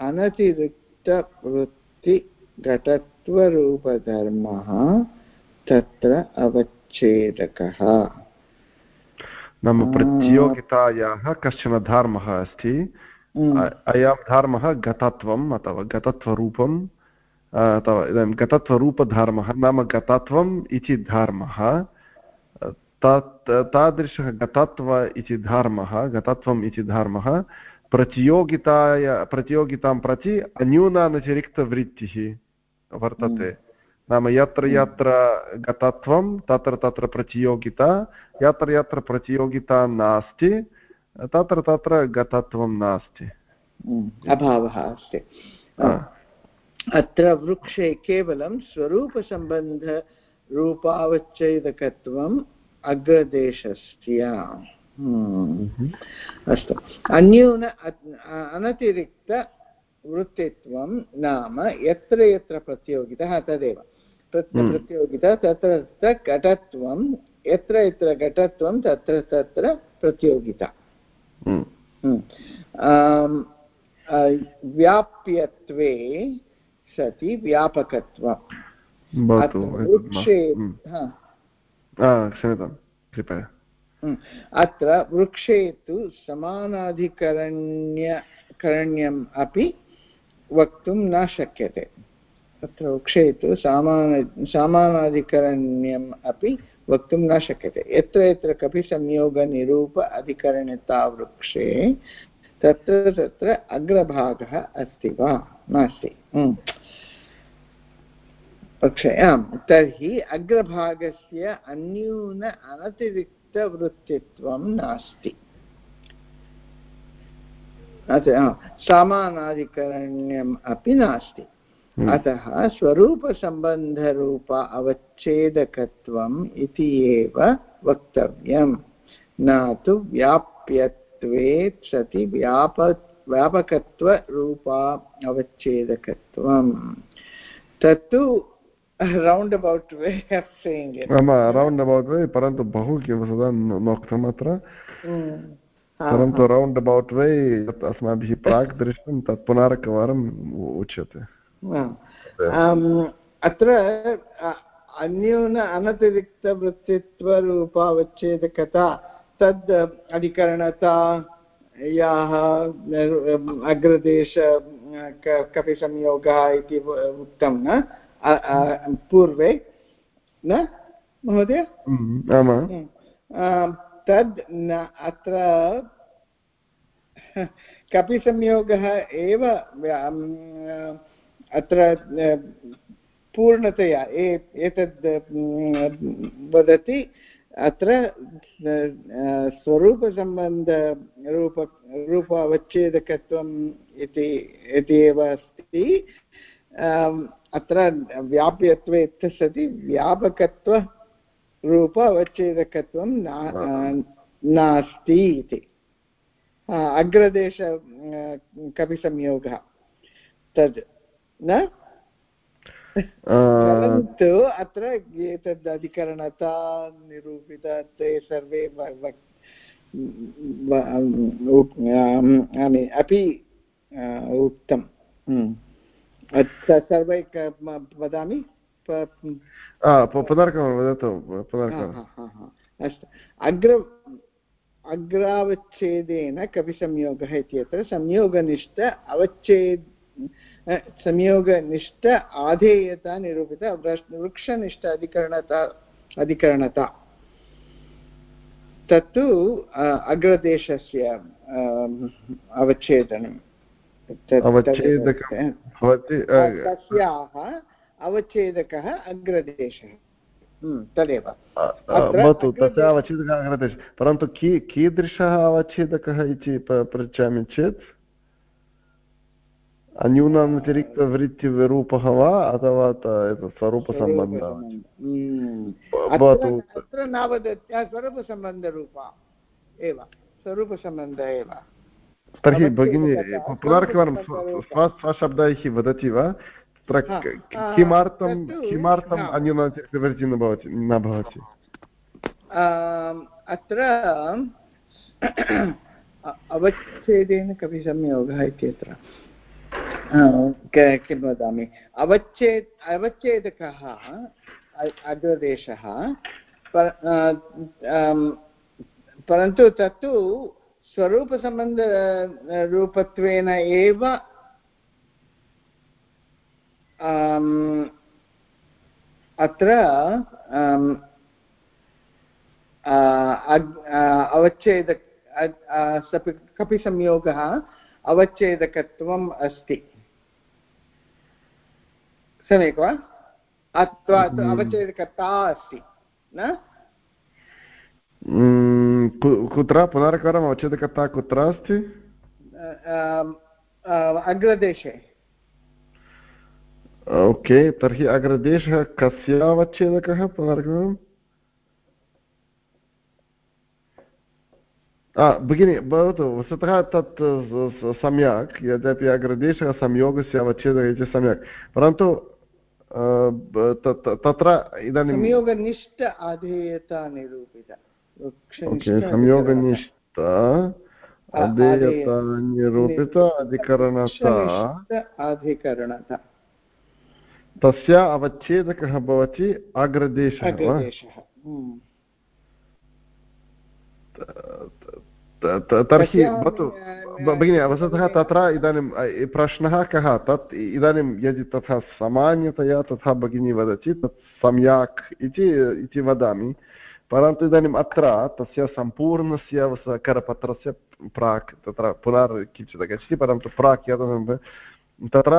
अनतिरिक्तवृत्तिघटत्वरूपधर्मः तत्र अवच्छेदकः। नाम प्रतियोगितायाः कश्चन धर्मः अस्ति? अयं धर्मः गतत्वम् अथवा गतत्वरूपम् अथवा इदानीं गतत्वरूपधर्मः नाम गतत्वम् इति धर्मः तत् तादृशः गतत्व इति धर्मः गतत्वम् इति धर्मः प्रतियोगिताय प्रतियोगितां प्रति अन्यूनातिरिक्तवृत्तिः वर्तते नाम यत्र यत्र गतत्वं तत्र तत्र प्रतियोगिता यत्र यत्र प्रतियोगिता नास्ति तत्र तत्र गतत्वं नास्ति अभावः अस्ति अत्र वृक्षे केवलं स्वरूपसम्बन्धरूपावच्छेदकत्वं अग्रदेशस्य हम्म। अस्तु अन्यून अनतिरिक्तवृत्तित्वं नाम यत्र यत्र प्रतियोगितः तदेव हम्म। प्रतियोगिता तत्र तत्र घटत्वं यत्र यत्र घटत्वं तत्र तत्र प्रतियोगिता हम्म। व्याप्यत्वे सति व्यापकत्वं वृक्षे क्षम्यतां कृपया। अत्र वृक्षे तु समानाधिकरण्यकरण्यम् अपि वक्तुं न शक्यते। अत्र वृक्षे तु सामान सामानाधिकरण्यम् अपि वक्तुं न शक्यते। यत्र यत्र कपि संयोगनिरूप अधिकरणता वृक्षे तत्र तत्र अग्रभागः अस्ति वा? नास्ति। पक्षे आम् तर्हि अग्रभागस्य अन्यून अनतिरिक्तवृत्तित्वं नास्ति। समानाधिकरण्यम् अपि नास्ति। हम्म। अतः स्वरूपसम्बन्धरूप अवच्छेदकत्वम् इति एव वक्तव्यं न तु व्याप्यत्वे सति व्याप व्यापकत्वरूपा अवच्छेदकत्वम् तत्तु round about way of saying नाम रौण्ड् अबौट् वे परन्तु बहु नोक्तम् अत्र। परन्तु रौण्ड् अबौट् वे यत् अस्माभिः प्राक् दृष्टं तत् पुनरेकवारम् उच्यते। अत्र अन्यून अनतिरिक्तवृत्तित्वरूपावच्छेदकता तद् अधिकरणता याः अग्रदेश कपिसंयोगः इति उक्तं न? पूर्वे? न? महोदय? तद् न अत्र कपिसंयोगः एव अत्र पूर्णतया एतद् वदति। अत्र स्वरूपसम्बन्धरूप रूप अवच्छेदकत्वम् इति एव अस्ति। अत्र व्याप्यत्वे सति व्यापकत्वरूप अवच्छेदकत्वं नास्ति इति। अग्रदेश कविसंयोगः तद् न? परन्तु अत्र एतद् अधिकरणता निरूपिता ते सर्वे अपि उक्तम् सर्वे वदामि? पुनर्कं वदतु अस्तु। अग्र अग्रावच्छेदेन कविसंयोगः इत्यत्र संयोगनिष्ठ अवच्छेद संयोगनिष्ठ आधेयता निरूपित वृक्षनिष्ठ अधिकरणता अधिकरणता तत्तु अग्रदेशस्य अवच्छेदनं तस्याः अवच्छेदकः अग्रदेशः तदेव भवतु तस्य अवच्छेदकः अग्रदेशः परन्तु की कीदृशः अवच्छेदकः इति पृच्छामि चेत् अन्यूनातिरिक्तवृत्तिरूपः वा अथवा स्वरूपसम्बन्धः अत्र न वदति स्वरूपसम्बन्धरूपा एव स्वरूपसम्बन्ध एव तर्हि भगिनी पुनरेकवारं स्वशब्दैः वदति वा तत्र किमर्थं किमर्थम् अन्यूनातिरिक्तवृत्तिः न भवति न भवति अत्र अवच्छेदेन कपि संयोगः इत्यत्र किं वदामि? अवच्छेद अवच्छेदकः अग्रदेशः परन्तु तत्तु स्वरूपसम्बन्धरूपत्वेन एव अत्र अवच्छेद कपि संयोगः अवच्छेदकत्वम् अस्ति। सम्यक् वा? अथवा हम्म। अवच्छेदकता अस्ति न? कुत्र? पुनरेकवारम् अवच्छेदकता कुत्र अस्ति? अग्रदेशे। ओके तर्हि अग्रदेशः कस्य अवच्छेदकः? पुनरेकवारम् भगिनि भवतु वस्तुतः तत् सम्यक् यद्यपि अग्रदेशः संयोगस्य अवच्छेदः इति सम्यक् परन्तु तत्र इदानीं संयोगनिष्ठ अधेयता निरूपिता संयोगनिष्ठ अधेयता निरूपित अधिकरणता अधिकरणता तस्य अवच्छेदकः भवति अग्रदेशः तर्हि भवतु भगिनि वस्तुतः तत्र इदानीं प्रश्नः कः तत् इदानीं यदि तथा सामान्यतया तथा भगिनी वदति तत् सम्यक् इति वदामि परन्तु इदानीम् अत्र तस्य सम्पूर्णस्य करपत्रस्य प्राक् तत्र पुनर् किञ्चित् गच्छति परन्तु प्राक् यत् तत्र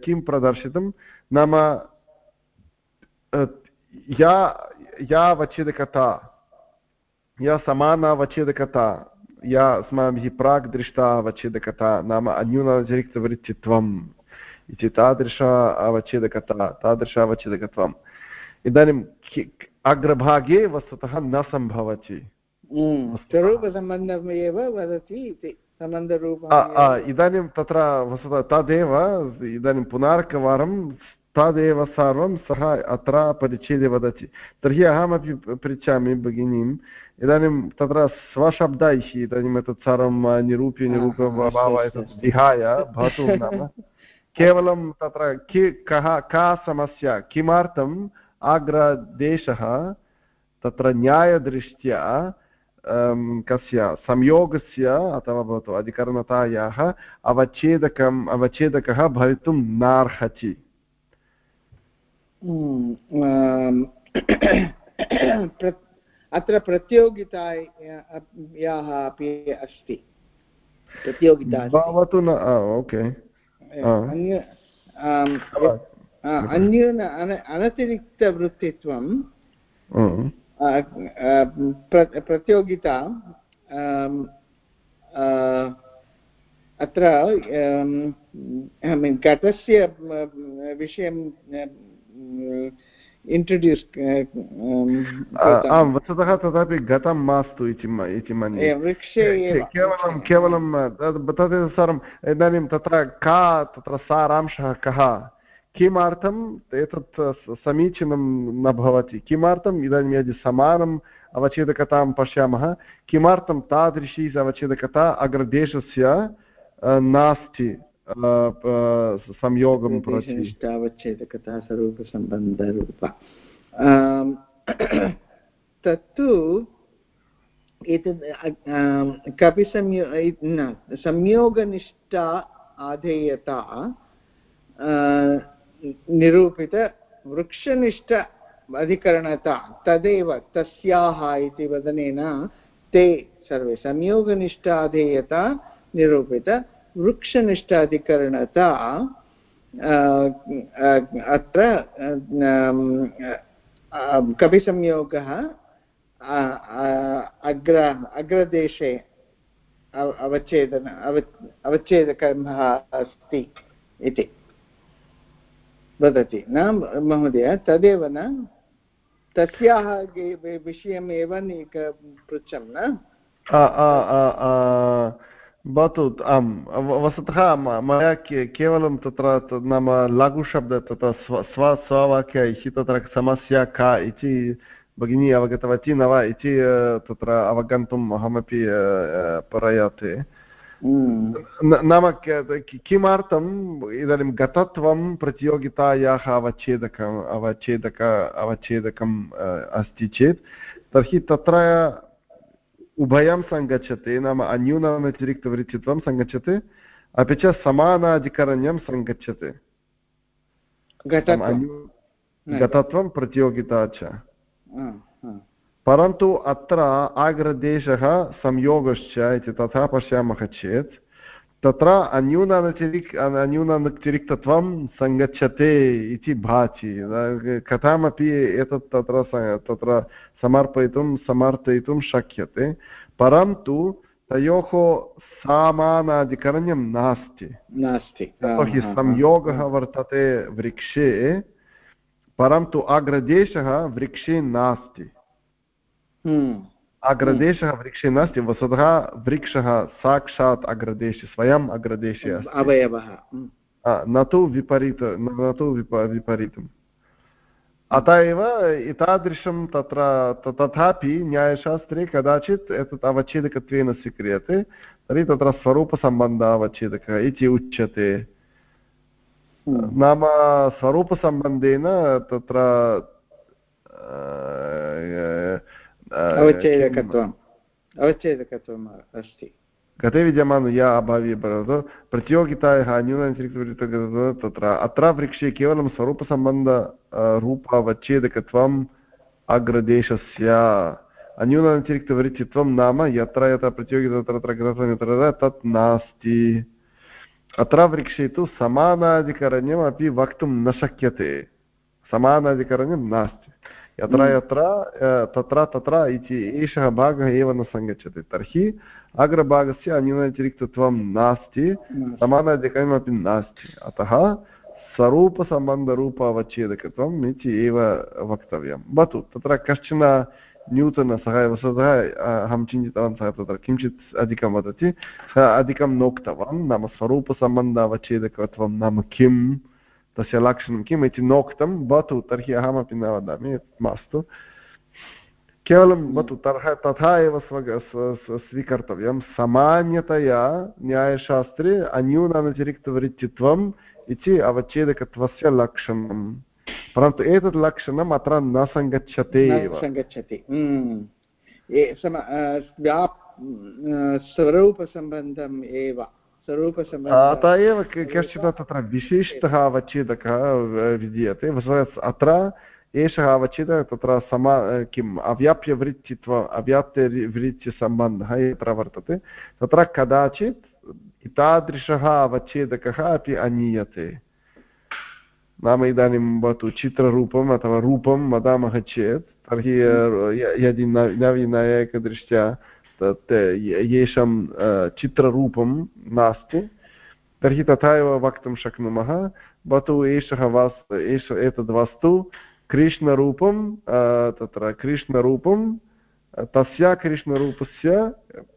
किं प्रदर्शितं नाम या या वच्छेदकता या समानावच्छेदकता या अस्माभिः प्राक् दृष्टा अवच्छेदकता नाम अन्यूनातिरिक्तवृत्तित्वम् इति तादृश अवच्छेदकता तादृश अवच्छेदकत्वम् इदानीम् अग्रभागे वस्तुतः न सम्भवति स्वरूपसम्बन्धम् एव वदति इति इदानीं तत्र वस्तुतः तदेव इदानीं पुनरेकवारं तदेव सर्वं सः अत्र परिच्छेदे वदति तर्हि अहमपि पृच्छामि भगिनीं इदानीं तत्र स्वशब्दैः इदानीम् एतत् सर्वं निरूप्य निरूपभाव एतत् विहाय भवतु नाम केवलं तत्र कि कः का समस्या किमर्थम् अग्रदेशः तत्र न्यायदृष्ट्या कस्य संयोगस्य अथवा भवतु अधिकरणतायाः अवच्छेदकम् अवच्छेदकः भवितुं नार्हति अत्र प्रतियोगितायाः अपि अस्ति। प्रतियोगिता भवतु न ओके। अन्य अन्यून अनतिरिक्तवृत्तित्वं प्रतियोगिता अत्र घटस्य विषयं इण्ट्रोड्यूस् uh, आं वस्तुतः तथापि गतं मास्तु इति मन्ये। केवलं केवलं तत् सर्वम् इदानीं तत्र का तत्र सारांशः कः? किमर्थम् एतत् समीचीनं न भवति? किमर्थम् इदानीं यदि समानम् अवच्छेदकतां पश्यामः किमर्थं तादृशी अवच्छेदकता अग्रदेशस्य नास्ति? संयोगं निष्ठावच्छेदकता स्वरूपसम्बन्धरूप तत्तु एतद् कपि संयो न संयोगनिष्ठा आधेयता निरूपितवृक्षनिष्ठ अधिकरणता तदेव तस्याः इति वदनेन ते सर्वे संयोगनिष्ठ निरूपित वृक्षनिष्ठ अधिकरणता अत्र कविसंयोगः अग्र, अग्रदेशे अवच्छेदन, अव, अवच्छेदकर्मः अस्ति इति वदति। न, महोदय, तदेव न? तस्याः विषयम् एव पृच्छं न? भवतु आम् वस्तुतः मया केवलं तत्र नाम लघुशब्द तत्र स्व स्व स्ववाक्यैः तत्र समस्या का इति भगिनी अवगतवती न वा इति तत्र अवगन्तुम् अहमपि प्रयते नाम किमर्थम् इदानीं गतत्वं प्रतियोगितायाः अवच्छेदकम् अवच्छेदक अवच्छेदकम् अस्ति चेत् तर्हि तत्र उभयं सङ्गच्छति नाम अन्यूनातिरिक्तवृत्तित्वं सङ्गच्छति अपि च समानाधिकरण्यं सङ्गच्छति गतत्वं प्रतियोगिता च। परन्तु अत्र आग्रदेशः संयोगश्च इति तथा पश्यामः चेत् तत्र अन्यूनातिरिक् अन्यूनातिरिक्तत्वं सङ्गच्छते इति भाति। कथमपि एतत् तत्र तत्र समर्पयितुं समर्थयितुं शक्यते परन्तु तयोः सामानाधिकरण्यं नास्ति। नास्ति। यतोहि संयोगः वर्तते वृक्षे परन्तु अग्रदेशः वृक्षे नास्ति। हम्म। अग्रदेशः वृक्षे नास्ति वस्तुतः वृक्षः साक्षात् अग्रदेशे स्वयम् अग्रदेशे अस्ति अवयवः न तु विपरीत न तु विप विपरीतम् अत एव एतादृशं तत्र तथापि न्यायशास्त्रे कदाचित् एतत् अवच्छेदकत्वेन स्वीक्रियते तर्हि तत्र स्वरूपसम्बन्धः अवच्छेदकः इति उच्यते नाम स्वरूपसम्बन्धेन तत्र अवच्छेदकत्वम्। अवच्छेदकत्वम् अस्ति। गते विद्यमान या अभावी भवतु प्रतियोगितायाः न्यूनातिरिक्तवृत्तगतः तत्र अत्र वृक्षे केवलं स्वरूपसम्बन्ध रूपावच्छेदकत्वम् अग्रदेशस्य अन्यूनातिरिक्तवृत्तित्वं नाम यत्र यत्र प्रतियोगिता तत्र तत्र यत्र तत् नास्ति। अत्र वृक्षे तु समानाधिकरण्यम् अपि वक्तुं न शक्यते। समानाधिकरण्यं नास्ति। यत्र हम्म। यत्र तत्र तत्र इति एषः भागः एव न सङ्गच्छति। तर्हि अग्रभागस्य अन्यूनातिरिक्तत्वं नास्ति समानाधिकरण्यमपि नास्ति। अतः स्वरूपसम्बन्धरूप अवच्छेदकत्वम् इति एव वक्तव्यं। भवतु तत्र कश्चन न्यूतन सः वस्तुतः अहं चिन्तितवान् सः तत्र किञ्चित् अधिकं वदति। सः अधिकं नोक्तवान् नाम स्वरूपसम्बन्ध अवच्छेदकत्वं नाम किं तस्य लक्षणं किम् इति नोक्तं भवतु तर्हि अहमपि न वदामि मास्तु केवलं भवतु तर्हि तथा एव स्व स्वीकर्तव्यं सामान्यतया न्यायशास्त्रे अन्यूनातिरिक्तवृत्तित्वम् इति अवच्छेदकत्वस्य लक्षणं परन्तु एतत् लक्षणम् अत्र न सङ्गच्छते एव सङ्गच्छति। स्वरूपसम्बन्धम् एव अत एव कश्चित् तत्र विशिष्टः अवच्छेदकः विधीयते अत्र एषः अवच्छेदः तत्र समा किम् अव्याप्यवृत्तित्व अव्याप्यवृत्तिसम्बन्धः यत्र वर्तते तत्र कदाचित् एतादृशः अवच्छेदकः अपि आनीयते नाम इदानीं भवतु चित्ररूपम् अथवा रूपं वदामः चेत् तर्हि यदि नवीनैकदृष्ट्या तत् येषां चित्ररूपं नास्ति। तर्हि तथा एव वक्तुं शक्नुमः। भवतु एषः वास् एष एतद् वस्तु कृष्णरूपं तत्र कृष्णरूपं तस्य कृष्णरूपस्य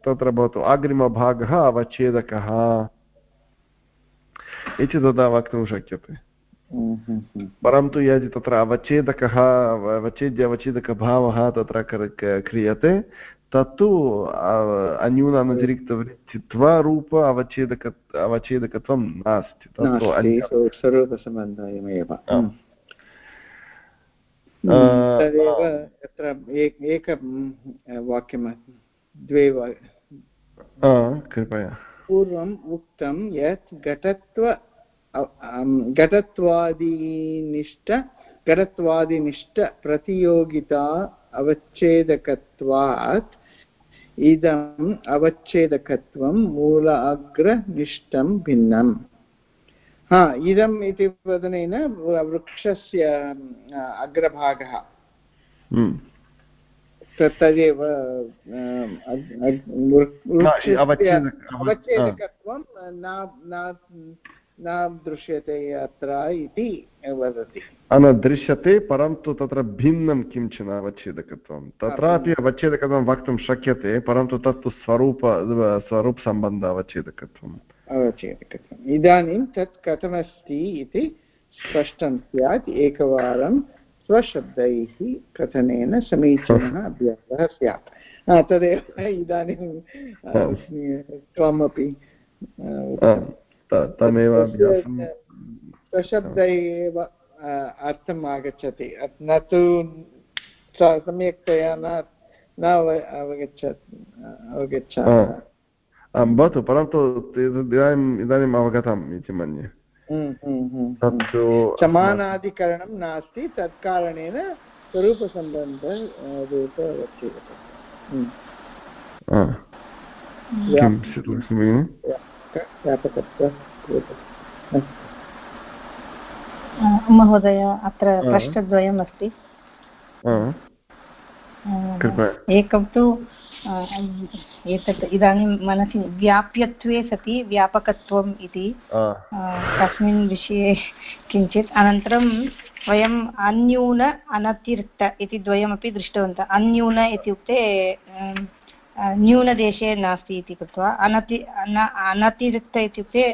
तत्र भवतु अग्रिमभागः अवच्छेदकः। इति तदा वक्तुं शक्यते। परन्तु यदि तत्र अवच्छेदकः अवच्छेद्य अवच्छेदकभावः तत्र क्रियते तत्तु अन्यूनातिरिक्तवृत्तित्वरूप अवच्छेदक अवच्छेदकत्वं नास्ति तत्तु स्वरूपसम्बन्धमेव तदेव तत्र एकं वाक्यं द्वे कृपया पूर्वम् उक्तं यत् घटत्व घटत्वादिनिष्ठ घटत्वादिनिष्ठप्रतियोगिता अवच्छेदकत्वात् इदम् अवच्छेदकत्वं मूल अग्रनिष्ठं भिन्नम्। हा इदम् इति वदनेन वृक्षस्य अग्रभागः। हम्म। तदेव अवच्छेदकत्वं न दृश्यते अत्र इति वदति। न दृश्यते परन्तु तत्र भिन्नं किंचन अवच्छेदकत्वं। तत्रापि अवच्छेदकत्वं वक्तुं शक्यते परन्तु तत्तु स्वरूप स्वरूपसम्बन्ध अवच्छेदकत्वम्। अवच्छेदकत्वम्। इदानीं तत् कथमस्ति इति स्पष्टं स्यात्। एकवारं स्वशब्दैः कथनेन समीचीनः अभ्यासः स्यात्। तदेव इदानीं त्वमपि तमेव एव अर्थम् आगच्छति न तु सम्यक्तया न न अवगच्छ अवगच्छामः। भवतु परन्तु इदानीम् इदानीम् अवगतम् इति मन्ये। हम्म, हम्म, हम्म, तत्तु समानाधिकरणं नास्ति तत्कारणेन महोदय अत्र प्रश्नद्वयम् अस्ति एकं तु एतत् इदानीं मनसि व्याप्यत्वे सति व्यापकत्वम् इति. तस्मिन् विषये किञ्चित् अनन्तरं वयम् अन्यून अनतिरिक्त इति द्वयमपि दृष्टवन्तः. अन्यून इत्युक्ते न्यूनदेशे नास्ति इति कृत्वा अनति अनतिरिक्त इत्युक्ते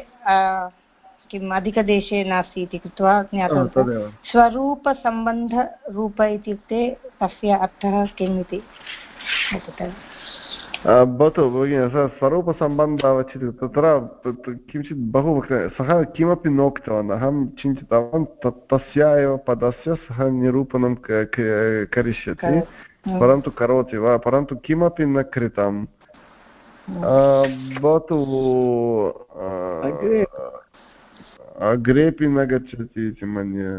किम् अधिकदेशे नास्ति इति कृत्वा ज्ञातवन्तः स्वरूपसम्बन्धरूप इत्युक्ते तस्य अर्थः किम् इति भवतु भगिनि सः स्वरूपसम्बन्धः अवचित् तत्र किञ्चित् बहु सः किमपि नोक्तवान् अहं चिन्तितवान् तस्य एव पदस्य सः निरूपणं करिष्यति परन्तु करोति वा परन्तु किमपि न कृतं भवतु अग्रेपि न गच्छति इति मन्ये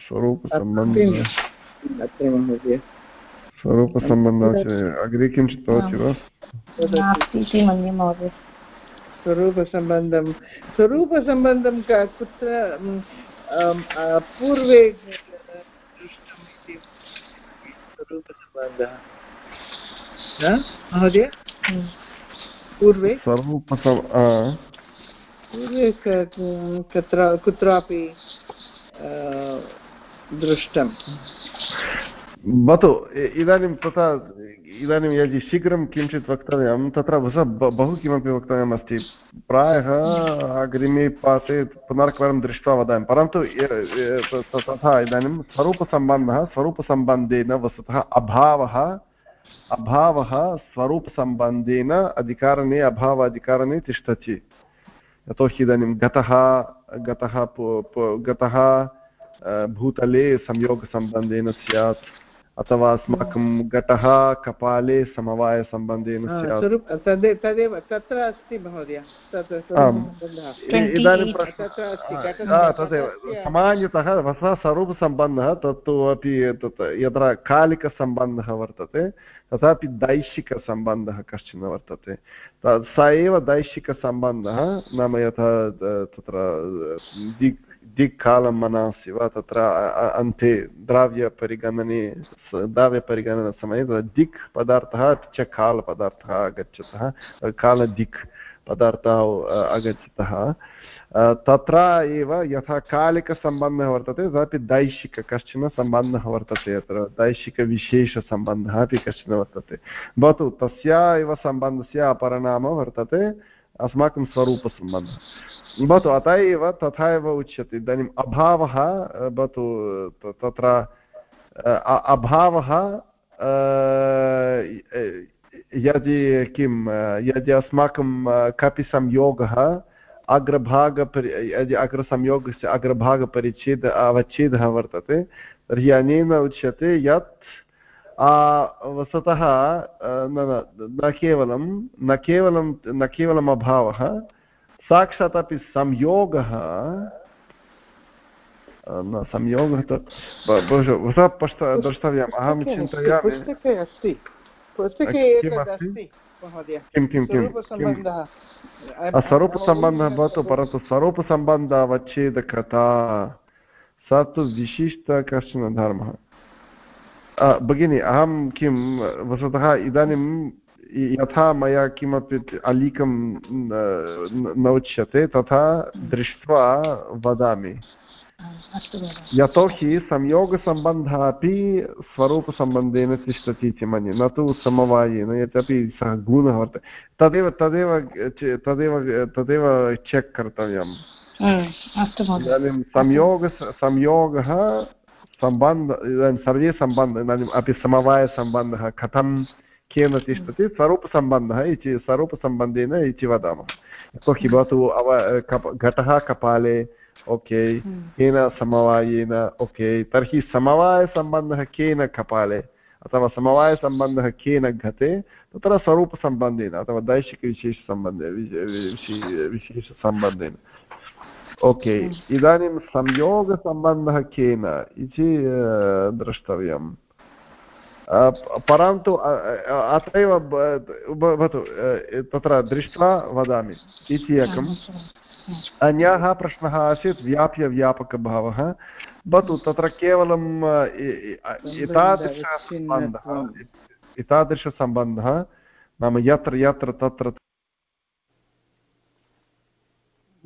स्वरूपसम्बन्धः स्वरूपसम्बन्धः अग्रे किञ्चित् भवति वा स्वरूपसम्बन्धं स्वरूपसम्बन्धं कुत्र पूर्वे दृष्टम् इति स्वरूपसम्बन्धः महोदय पूर्वे? पूर्वे कत्र कुत्रापि दृष्टं भवतु इदानीं तथा इदानीं यदि शीघ्रं किञ्चित् वक्तव्यं तत्र बहु किमपि वक्तव्यमस्ति प्रायः अग्रिमे पाठे पुनर्कवारं दृष्ट्वा वदामि परन्तु तथा इदानीं स्वरूपसम्बन्धः स्वरूपसम्बन्धेन वस्तुतः अभावः अभावः स्वरूपसम्बन्धेन अधिकारणे अभाव अधिकारणे तिष्ठति यतोहि इदानीं गतः गतः गतः भूतले संयोगसम्बन्धेन स्यात् अथवा अस्माकं घटः कपाले समवायसम्बन्धेन तदेव तत्र अस्ति महोदय। इदानीं तदेव। सामान्यतः सः स्वरूपसम्बन्धः तत्तु अपि तत् यत्र कालिकसम्बन्धः वर्तते तथापि दैशिकसम्बन्धः कश्चन वर्तते। स एव दैशिकसम्बन्धः नाम यथा तत्र दिक् दिक्कालं मनासि वा तत्र अन्ते द्राव्यपरिगणने द्राव्यपरिगणनसमये दिक् पदार्थः अपि च कालपदार्थः आगच्छतः कालदिक् पदार्थः आगच्छतः तत्र एव यथा कालिकसम्बन्धः वर्तते तथापि दैशिक कश्चन सम्बन्धः वर्तते अत्र दैशिकविशेषसम्बन्धः अपि कश्चन वर्तते भवतु तस्य एव सम्बन्धस्य अपरनाम वर्तते अस्माकं स्वरूपसम्बन्धः। भवतु अतः एव तथा एव उच्यते। इदानीम् अभावः भवतु तत्र अभावः यदि किं, यदि अस्माकं कपि संयोगः अग्रभागपरि, यदि अग्रसंयोगस्य अग्रभागपरिच्छेद, अवच्छेदः वर्तते, तर्हि अनेन उच्यते यत् वस्तुतः न न केवलं न केवलं न केवलम् अभावः साक्षात् अपि संयोगः न संयोगः तु पश्च द्रष्टव्यम् अहं चिन्तयामि। पुस्तके अस्ति पुस्तके किं किं किं स्वरूपसम्बन्धः। भवतु परन्तु स्वरूपसम्बन्धावच्छेदकता स तु विशिष्ट कश्चन धर्मः। भगिनि अहं किं वस्तुतः इदानीं यथा मया किमपि अलीकं न उच्यते तथा दृष्ट्वा वदामि यतोहि संयोगसम्बन्धः अपि स्वरूपसम्बन्धेन तिष्ठति इति मन्ये न तु समवायेन यद्यपि सः गुणः वर्तते तदेव तदेव तदेव तदेव चेक् कर्तव्यम् इदानीं संयोग संयोगः सम्बन्ध इदानीं सर्वे सम्बन्धः इदानीम् अपि समवायसम्बन्धः कथं केन तिष्ठति स्वरूपसम्बन्धः इति स्वरूपसम्बन्धेन इति वदामः यतोहि भवतु अव कप घटः कपाले ओके केन समवायेन ओके तर्हि समवायसम्बन्धः केन कपाले अथवा समवायसम्बन्धः केन घटे तत्र स्वरूपसम्बन्धेन अथवा दैशिकविशेषसम्बन्धे विशेषसम्बन्धेन ओके इदानीं संयोगसम्बन्धः केन इति द्रष्टव्यम् परन्तु अत एव भवतु तत्र दृष्ट्वा वदामि इति एकम् अन्यः प्रश्नः आसीत् व्याप्यव्यापकभावः भवतु तत्र केवलं एतादृशसम्बन्धः एतादृशसम्बन्धः नाम यत्र यत्र तत्र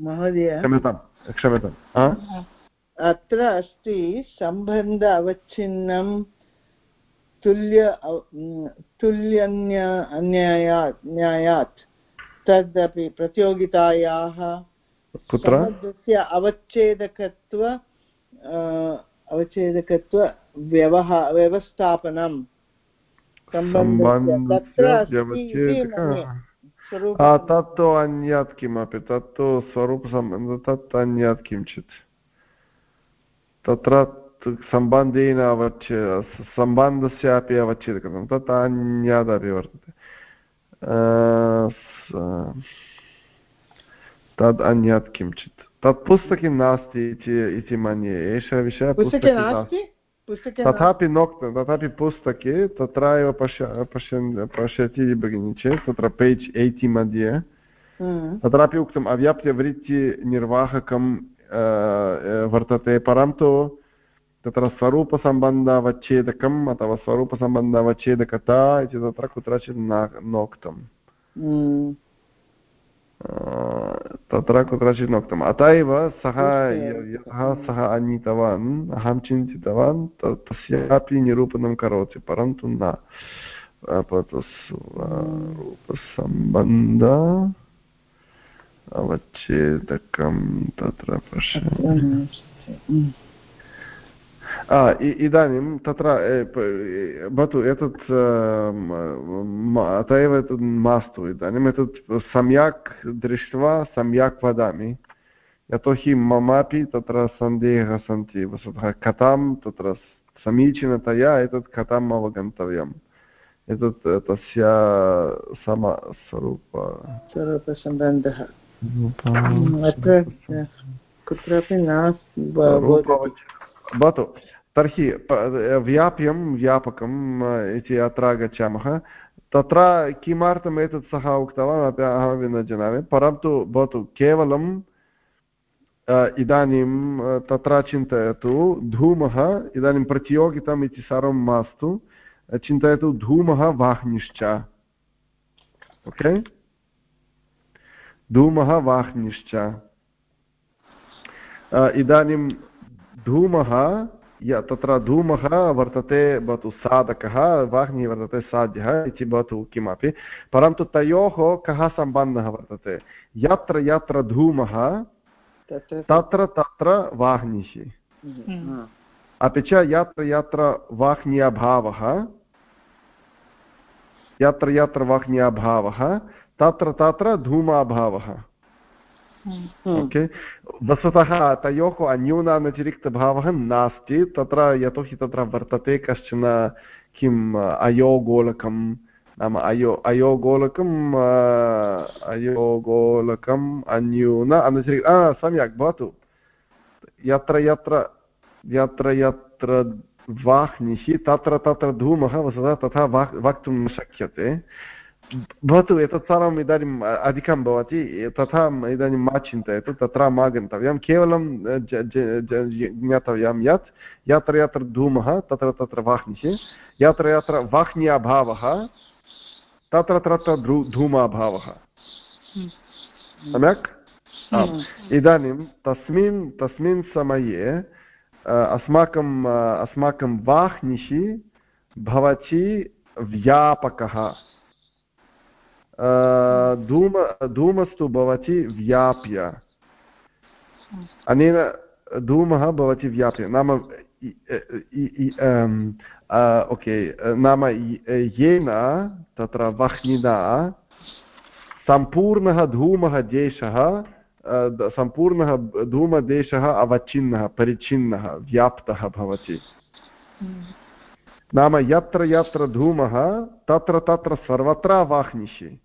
महोदय। क्षम्यतां क्षम्यताम्। अत्र अस्ति सम्बन्ध अवच्छिन्नं तुल्य तुल्यन्य अन्यायात् न्यायात् तदपि प्रतियोगितायाः कुत्र? अवच्छेदकत्व अवच्छेदकत्व व्यवहा व्यवस्थापनं। तत्तु अन्यत् किमपि तत्तु स्वरूपसम्बन्धः तत् अन्यत् किञ्चित् तत्र सम्बन्धेन अवच्छे सम्बन्धस्यापि अवच्छेदकं तत् अन्यदपि वर्तते तद् अन्यत् किञ्चित् तत् पुस्तके नास्ति इति मन्ये एषः विषयः तथापि नोक्तं तथापि पुस्तके तत्र एव पश्य पश्यन् पश्यति भगिनि चेत् तत्र पेज् एय्टि मध्ये तत्रापि उक्तम् अव्याप्यवृत्तिनिर्वाहकं वर्तते परन्तु तत्र स्वरूपसम्बन्धावच्छेदकम् अथवा स्वरूपसम्बन्धावच्छेदकता इति तत्र कुत्रचित् नोक्तम् तत्र कुत्रचित् नोक्तम् अत एव सः यतः सः आनीतवान् अहं चिन्तितवान् तस्यापि निरूपणं करोति परन्तु न रूपसम्बन्ध अवच्छेदकं तत्र पश्यामि इदानीं तत्र भवतु एतत् अत एव एतत् मास्तु इदानीम् एतत् सम्यक् दृष्ट्वा सम्यक् वदामि यतोहि ममापि तत्र सन्देहः सन्ति वस्तुतः कथां तत्र समीचीनतया एतत् कथाम् अवगन्तव्यम् एतत् तस्य सम स्वरूप स्वरूपसम्बन्धः कुत्रापि न भवतु। तर्हि व्याप्यं व्यापकम् इति अत्र आगच्छामः। तत्र किमर्थम् एतत् सः उक्तवान् अहमपि न जानामि परन्तु, भवतु केवलं इदानीं तत्र चिन्तयतु, धूमः इदानीं प्रतियोगितम् इति सर्वं मास्तु। चिन्तयतु, धूमः वाह्निश्च। ओके? धूमः वाह्निश्च। इदानीं धूमः य तत्र धूमः वर्तते भवतु साधकः वाह्निः वर्तते साध्यः इति भवतु किमपि। परन्तु तयोः कः सम्बन्धः वर्तते? यत्र यत्र धूमः तत्र तत्र वाह्निः अपि च यत्र यत्र वाह्न्यभावः यत्र यत्र वाह्न्यभावः तत्र तत्र धूमाभावः। ओके. वस्तुतः तयोः अन्यूनानतिरिक्तभावः नास्ति. तत्र यतोहि तत्र वर्तते कश्चन किम् अयोगोलकं. नाम अयो अयोगोलकम् अयोगोलकम् अन्यून अनुसरि सम्यक्, भवतु. यत्र यत्र यत्र यत्र वाह्निः, तत्र तत्र धूमः वस्तुतः तथा वाक् वक्तुं न शक्यते. भवतु एतत् सर्वम् इदानीम् अधिकं भवति तथा इदानीं मा चिन्तयतु तत्र मा गन्तव्यं। केवलं ज्ञातव्यं यत् यत्र यत्र धूमः तत्र तत्र वाह्निः यत्र यत्र वाह्न्याभावः तत्र तत्र धूमाभावः। सम्यक्? इदानीं तस्मिन् तस्मिन् समये अस्माकं अस्माकं वाह्निः भवति व्यापकः। धूम, धूमस्तु भवति व्याप्य। अनेन धूमः भवति व्याप्य। नाम ओके। नाम येन तत्र वह्निना सम्पूर्णः धूमः देशः सम्पूर्णः धूमदेशः अवच्छिन्नः, परिच्छिन्नः, व्याप्तः भवति। नाम यत्र यत्र धूमः, तत्र तत्र सर्वत्र वाह्निः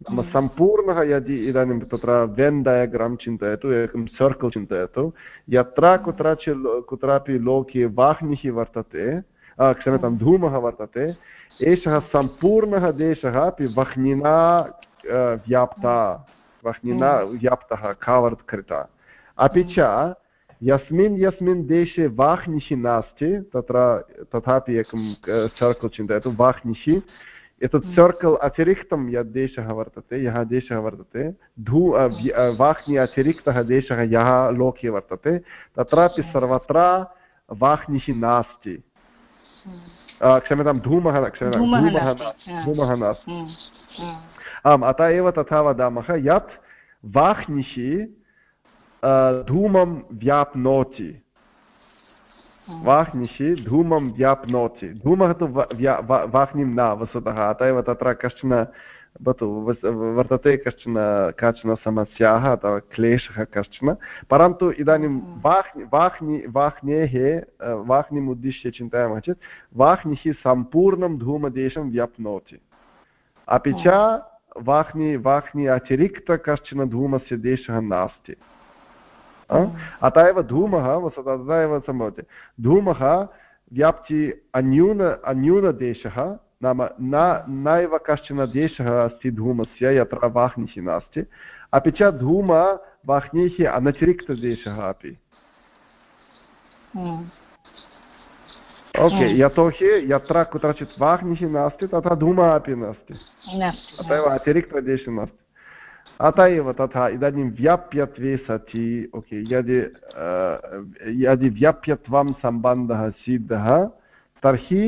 नाम सम्पूर्णः यदि इदानीं तत्र वेन् डयाग्राम् चिन्तयतु एकं सर्कल् चिन्तयतु यत्र कुत्रचित् कुत्रापि लोके वाह्निः वर्तते क्षम्यतां धूमः वर्तते एषः सम्पूर्णः देशः अपि वह्निना व्याप्ता वह्निना व्याप्तः कावर्त्कृता अपि च यस्मिन् यस्मिन् देशे वाह्निः नास्ति तत्र तथापि एकं सर्कल् चिन्तयतु वाह्निः एतत् सर्कल् अतिरिक्तं यद् देशः वर्तते यः देशः वर्तते धू वाह्नि अतिरिक्तः देशः यः लोके वर्तते तत्रापि सर्वत्र वाह्निः नास्ति। क्षम्यतां धूमः क्षम्यतां धूमः धूमः नास्ति आम् अतः एव तथा वदामः यत् वाह्निः धूमं व्याप्नोति। वाह्निः धूमं व्याप्नोति धूमः तु वाह्निं न वस्तुतः अत एव तत्र कश्चन भवतु वर्तते कश्चन काचन समस्याः अथवा क्लेशः कश्चन परन्तु इदानीं वाह्नि वाह्नि वाह्नेः वाह्निम् उद्दिश्य चिन्तयामः चेत् वाह्निः सम्पूर्णं धूमदेशं व्याप्नोति अपि च वाह्नि वाह्नि अतिरिक्त कश्चन धूमस्य देशः नास्ति अत एव धूमः तदा एव सम्भवति धूमः व्याप्ति अन्यून अन्यूनदेशः नाम न नैव कश्चन देशः अस्ति धूमस्य यत्र वाह्निः नास्ति अपि च धूम वाह्नीः अनतिरिक्तदेशः अपि ओके यतोहि यत्र कुत्रचित् वाह्निः नास्ति तथा धूमः अपि नास्ति अत एव अतिरिक्तदेशः नास्ति अत एव तथा इदानीं व्याप्यत्वे सति ओके यदि यदि व्याप्यत्वं सम्बन्धः सिद्धः तर्हि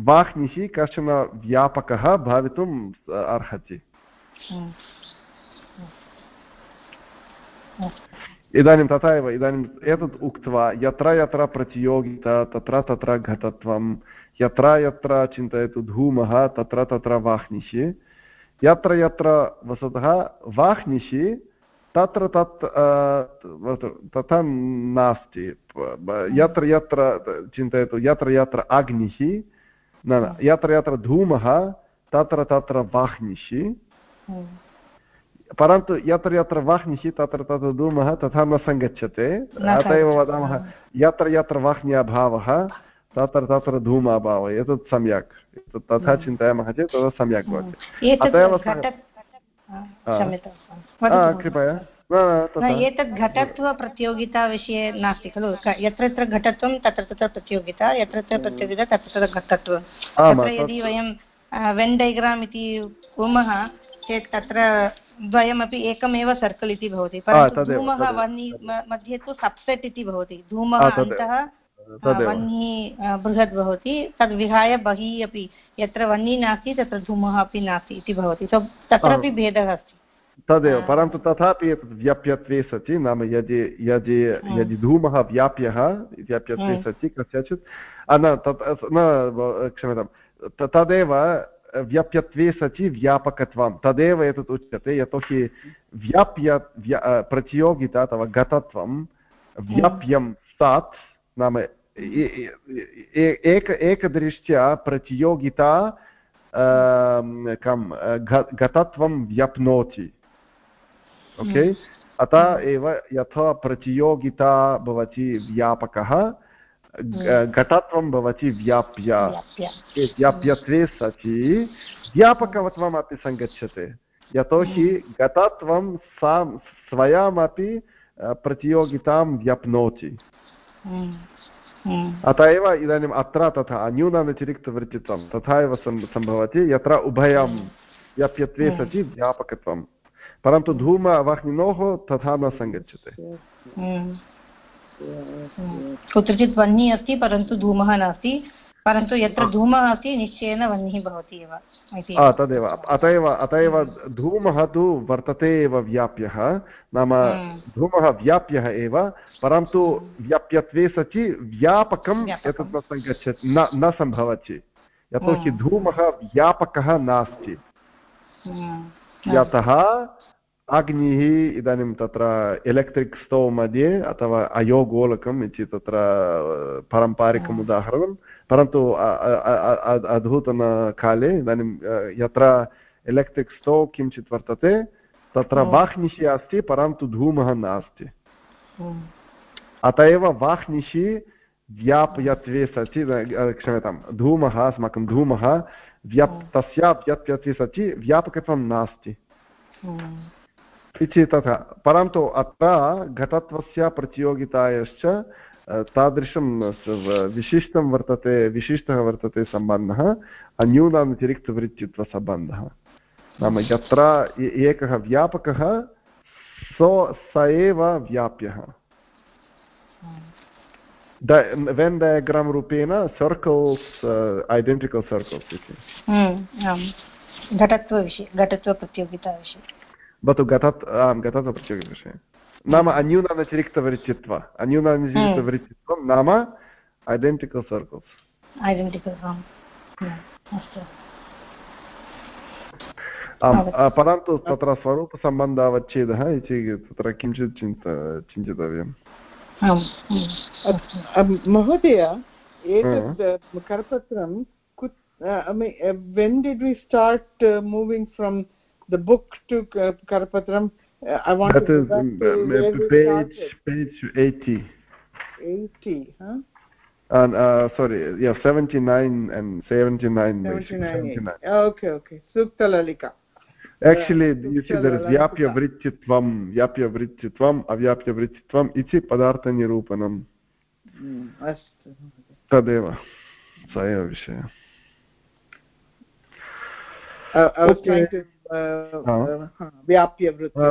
वाह्निः कश्चन व्यापकः भवितुम् अर्हति इदानीं तथा एव इदानीम् एतत् उक्त्वा यत्र यत्र प्रतियोगिता तत्र तत्र घटत्वं यत्र यत्र चिन्तयतु धूमः तत्र तत्र वाह्निः यत्र यत्र वस्तुतः वाह्निः तत्र तत् तथा नास्ति यत्र यत्र चिन्तयतु यत्र यत्र अग्निः न न यत्र यत्र धूमः तत्र तत्र वाह्निः परन्तु यत्र यत्र वाह्निः तत्र तत्र धूमः तथा न सङ्गच्छते अत एव वदामः यत्र यत्र वाह्न्याभावः तत्र तत्र धूमाभावः एतत् सम्यक् तथा चिन्तयामः चेत् तत् सम्यक् भवति अत एव कृपया एतत् घटत्वप्रतियोगिताविषये नास्ति खलु यत्र यत्र घटत्वं तत्र तत्र प्रतियोगिता यत्र यत्र प्रतियोगिता तत्र तत्र घटत्वं तत्र यदि वयं वेन् डैग्राम् इति कुर्मः चेत् तत्र द्वयमपि एकमेव सर्कल् इति भवति परन्तु धूमः मध्ये तु सब्सेट् इति भवति धूमः अन्तः वह्निः बृहद् भवति तद् विहाय बहिः अपि। यत्र वह्निः नास्ति तत्र धूमः अपि नास्ति इति भवति। तत्रापि भेदः अस्ति। तदेव परन्तु तथापि एतत् व्याप्यत्वे सति नाम यदि यदि यदि धूमः व्याप्यः व्याप्यत्वे सति कस्यचित्। न तत् न क्षम्यतां तदेव व्याप्यत्वे सति व्यापकत्वं। तदेव एतत् उच्यते यतोहि व्याप्य प्रतियोगिता अथवा गतत्वं व्याप्यं सात् नाम एक एकदृष्ट्या प्रतियोगिता कं गतत्वं व्यप्नोति। ओके? अतः एव यथा प्रतियोगिता भवति व्यापकः घटत्वं भवति व्याप्य। व्याप्यत्वे सति। व्यापकत्वमपि सङ्गच्छते। यतोहि गतत्वं सा स्वयमपि प्रतियोगितां व्यप्नोति। अत एव इदानीम् अत्र तथा न्यूनानतिरिक्तवृत्तित्वं तथा एव सम्भवति यत्र उभयं व्याप्यत्वे सति व्यापकत्वं परन्तु धूमवाहिनोः तथा न सङ्गच्छते कुत्रचित् वह्निः अस्ति परन्तु धूमः नास्ति परन्तु यत्र धूमः अस्ति निश्चयेन वह्निः भवति एव तदेव। अत एव अत एव धूमः तु वर्तते एव व्याप्यः नाम धूमः व्याप्यः एव परन्तु व्याप्यत्वे सचि व्यापकं एतत् न सङ्गच्छति न न सम्भवति। यतोहि धूमः व्यापकः नास्ति। यतः अग्निः इदानीं तत्र एलेक्ट्रिक् स्टोव् मध्ये अथवा अयोगोलकम् इति तत्र पारम्परिकम् उदाहरणं परन्तु अधुतनकाले इदानीं यत्र एलेक्ट्रिक् स्टोव् किञ्चित् वर्तते तत्र वाह्निः अस्ति परन्तु धूमः नास्ति। अत एव वाह्निः व्याप्यत्वे सचि क्षम्यतां धूमः अस्माकं धूमः व्याप् तस्य व्याप्यत्वे सचि व्यापकत्वं नास्ति। इति तथा। परन्तु अत्र घटत्वस्य प्रतियोगितायाश्च तादृशं विशिष्टं वर्तते विशिष्टः वर्तते सम्बन्धः अन्यूनातिरिक्तवृत्तित्वसम्बन्धः नाम यत्र एकः व्यापकः सो स एव व्याप्यः। वेन् डयाग्राम् रूपेण सर्कल्स् ऐडेण्टिकल् सर्कल्स् इति। घटत्वविषये घटत्वप्रतियोगिताविषये। भवतु गतत् आं गतत्वप्रतियोगिताविषये नाम अन्यूनातिरिक्तवृत्तित्व अन्यूनातिरिक्तवृत्तित्वं नाम ऐडेण्टिकल् सर्कल्स् ऐडेण्टिकल् आम् परन्तु तत्र स्वरूपसम्बन्धावच्छेदः इति तत्र किञ्चित् चिन्त चिन्तितव्यम् महोदय एतत् करपत्रं when did we start uh, moving from the book to uh, Karpatram? Uh, I want that to is um, page page 80. 80, huh? And uh, sorry, yeah, 79 and 79. 79. 79. Okay, okay. Sukta Lalika. Actually, yeah, you see there is vyapya vrittitvam, vyapya vrittitvam, avyapya vrittitvam iti padarthanirupanam. अस्तु तदेव स एव विषयः I, I was trying to व्याप्य वृत्ति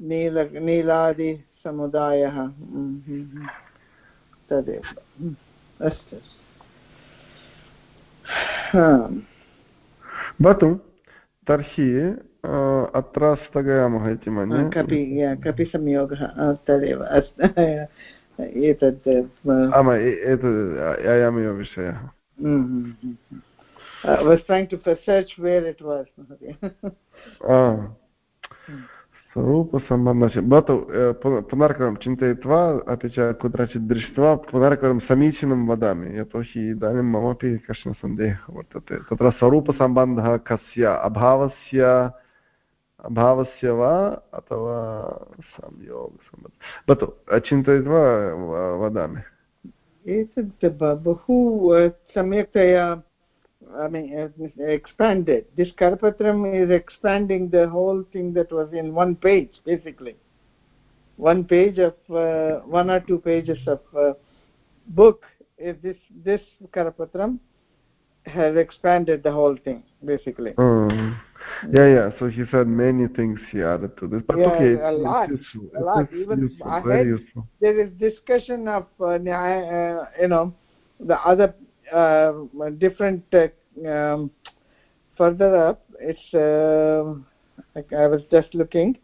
नील नीलादिसमुदायः तदेव। अस्तु भवतु तर्हि अत्र स्थगयामः इति मन्ये। कपि कपि संयोगः। तदेव एतत् आम् एतद् अयमेव विषयः। I was trying to search where it was. स्वरूपसम्बन्धस्य भवतु पुनर्करं चिन्तयित्वा अपि च कुत्रचित् दृष्ट्वा पुनर्करं समीचीनं वदामि यतोहि इदानीं ममपि कश्चन सन्देहः वर्तते तत्र स्वरूपसम्बन्धः कस्य अभावस्य अभावस्य वा अथवा संयोगसम्बन्धः भवतु चिन्तयित्वा वदामि एतत् बहु सम्यक्तया I mean, uh, expanded. This Karpatram is expanding the whole thing that was in one page, basically. One page of, uh, one or two pages of uh, book. If this this Karpatram has expanded the whole thing, basically. Mm. Yeah, yeah. So he said many things he added to this. But yeah, okay, a lot, useful. a lot. Even useful, ahead, useful. there is discussion of, uh, you know, the other uh, different uh, um, further up it's uh, like i was just looking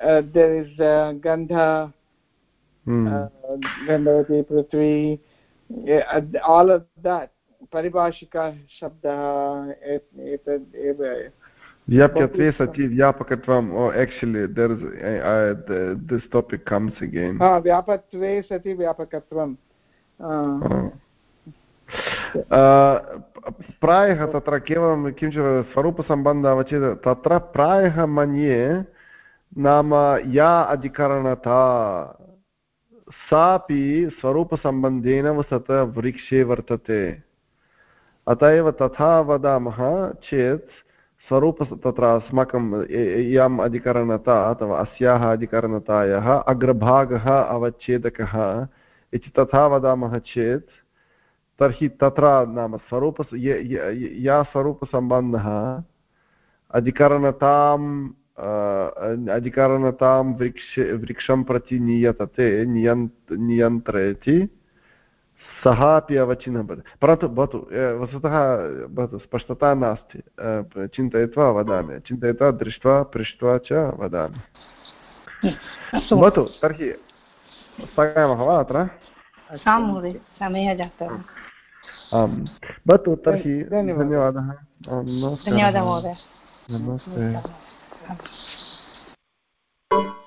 uh, there is uh, gandha hmm. gandhavati prithvi yeah, all of that paribhashika shabda etad vyapyatve sati vyapakatvam oh actually there is uh, the, this topic comes प्रायः तत्र केवलं किञ्चित् स्वरूपसम्बन्धः अवचेत् तत्र प्रायः मन्ये नाम या अधिकरणता सापि स्वरूपसम्बन्धेन वसत वृक्षे वर्तते अत एव तथा वदामः चेत् स्वरूप तत्र अस्माकं इयम् अधिकरणता अथवा अस्याः अधिकरणतायाः अग्रभागः अवच्छेदकः इति तथा वदामः चेत् तर्हि तत्र नाम स्वरूप या स्वरूपसम्बन्धः अधिकरणताम् अधिकरणतां वृक्ष वृक्षं प्रति नियतते नियन्त् नियन्त्रयति सः अपि अवचिन्नः भवति। परन्तु भवतु वस्तुतः भवतु स्पष्टता नास्ति। चिन्तयित्वा वदामि। चिन्तयित्वा दृष्ट्वा पृष्ट्वा च वदामि। भवतु तर्हि स्थगयामः वा अत्र? समयः जातः। आम् भवतु तर्हि धन्यवादः। धन्यवादः महोदय। नमस्ते।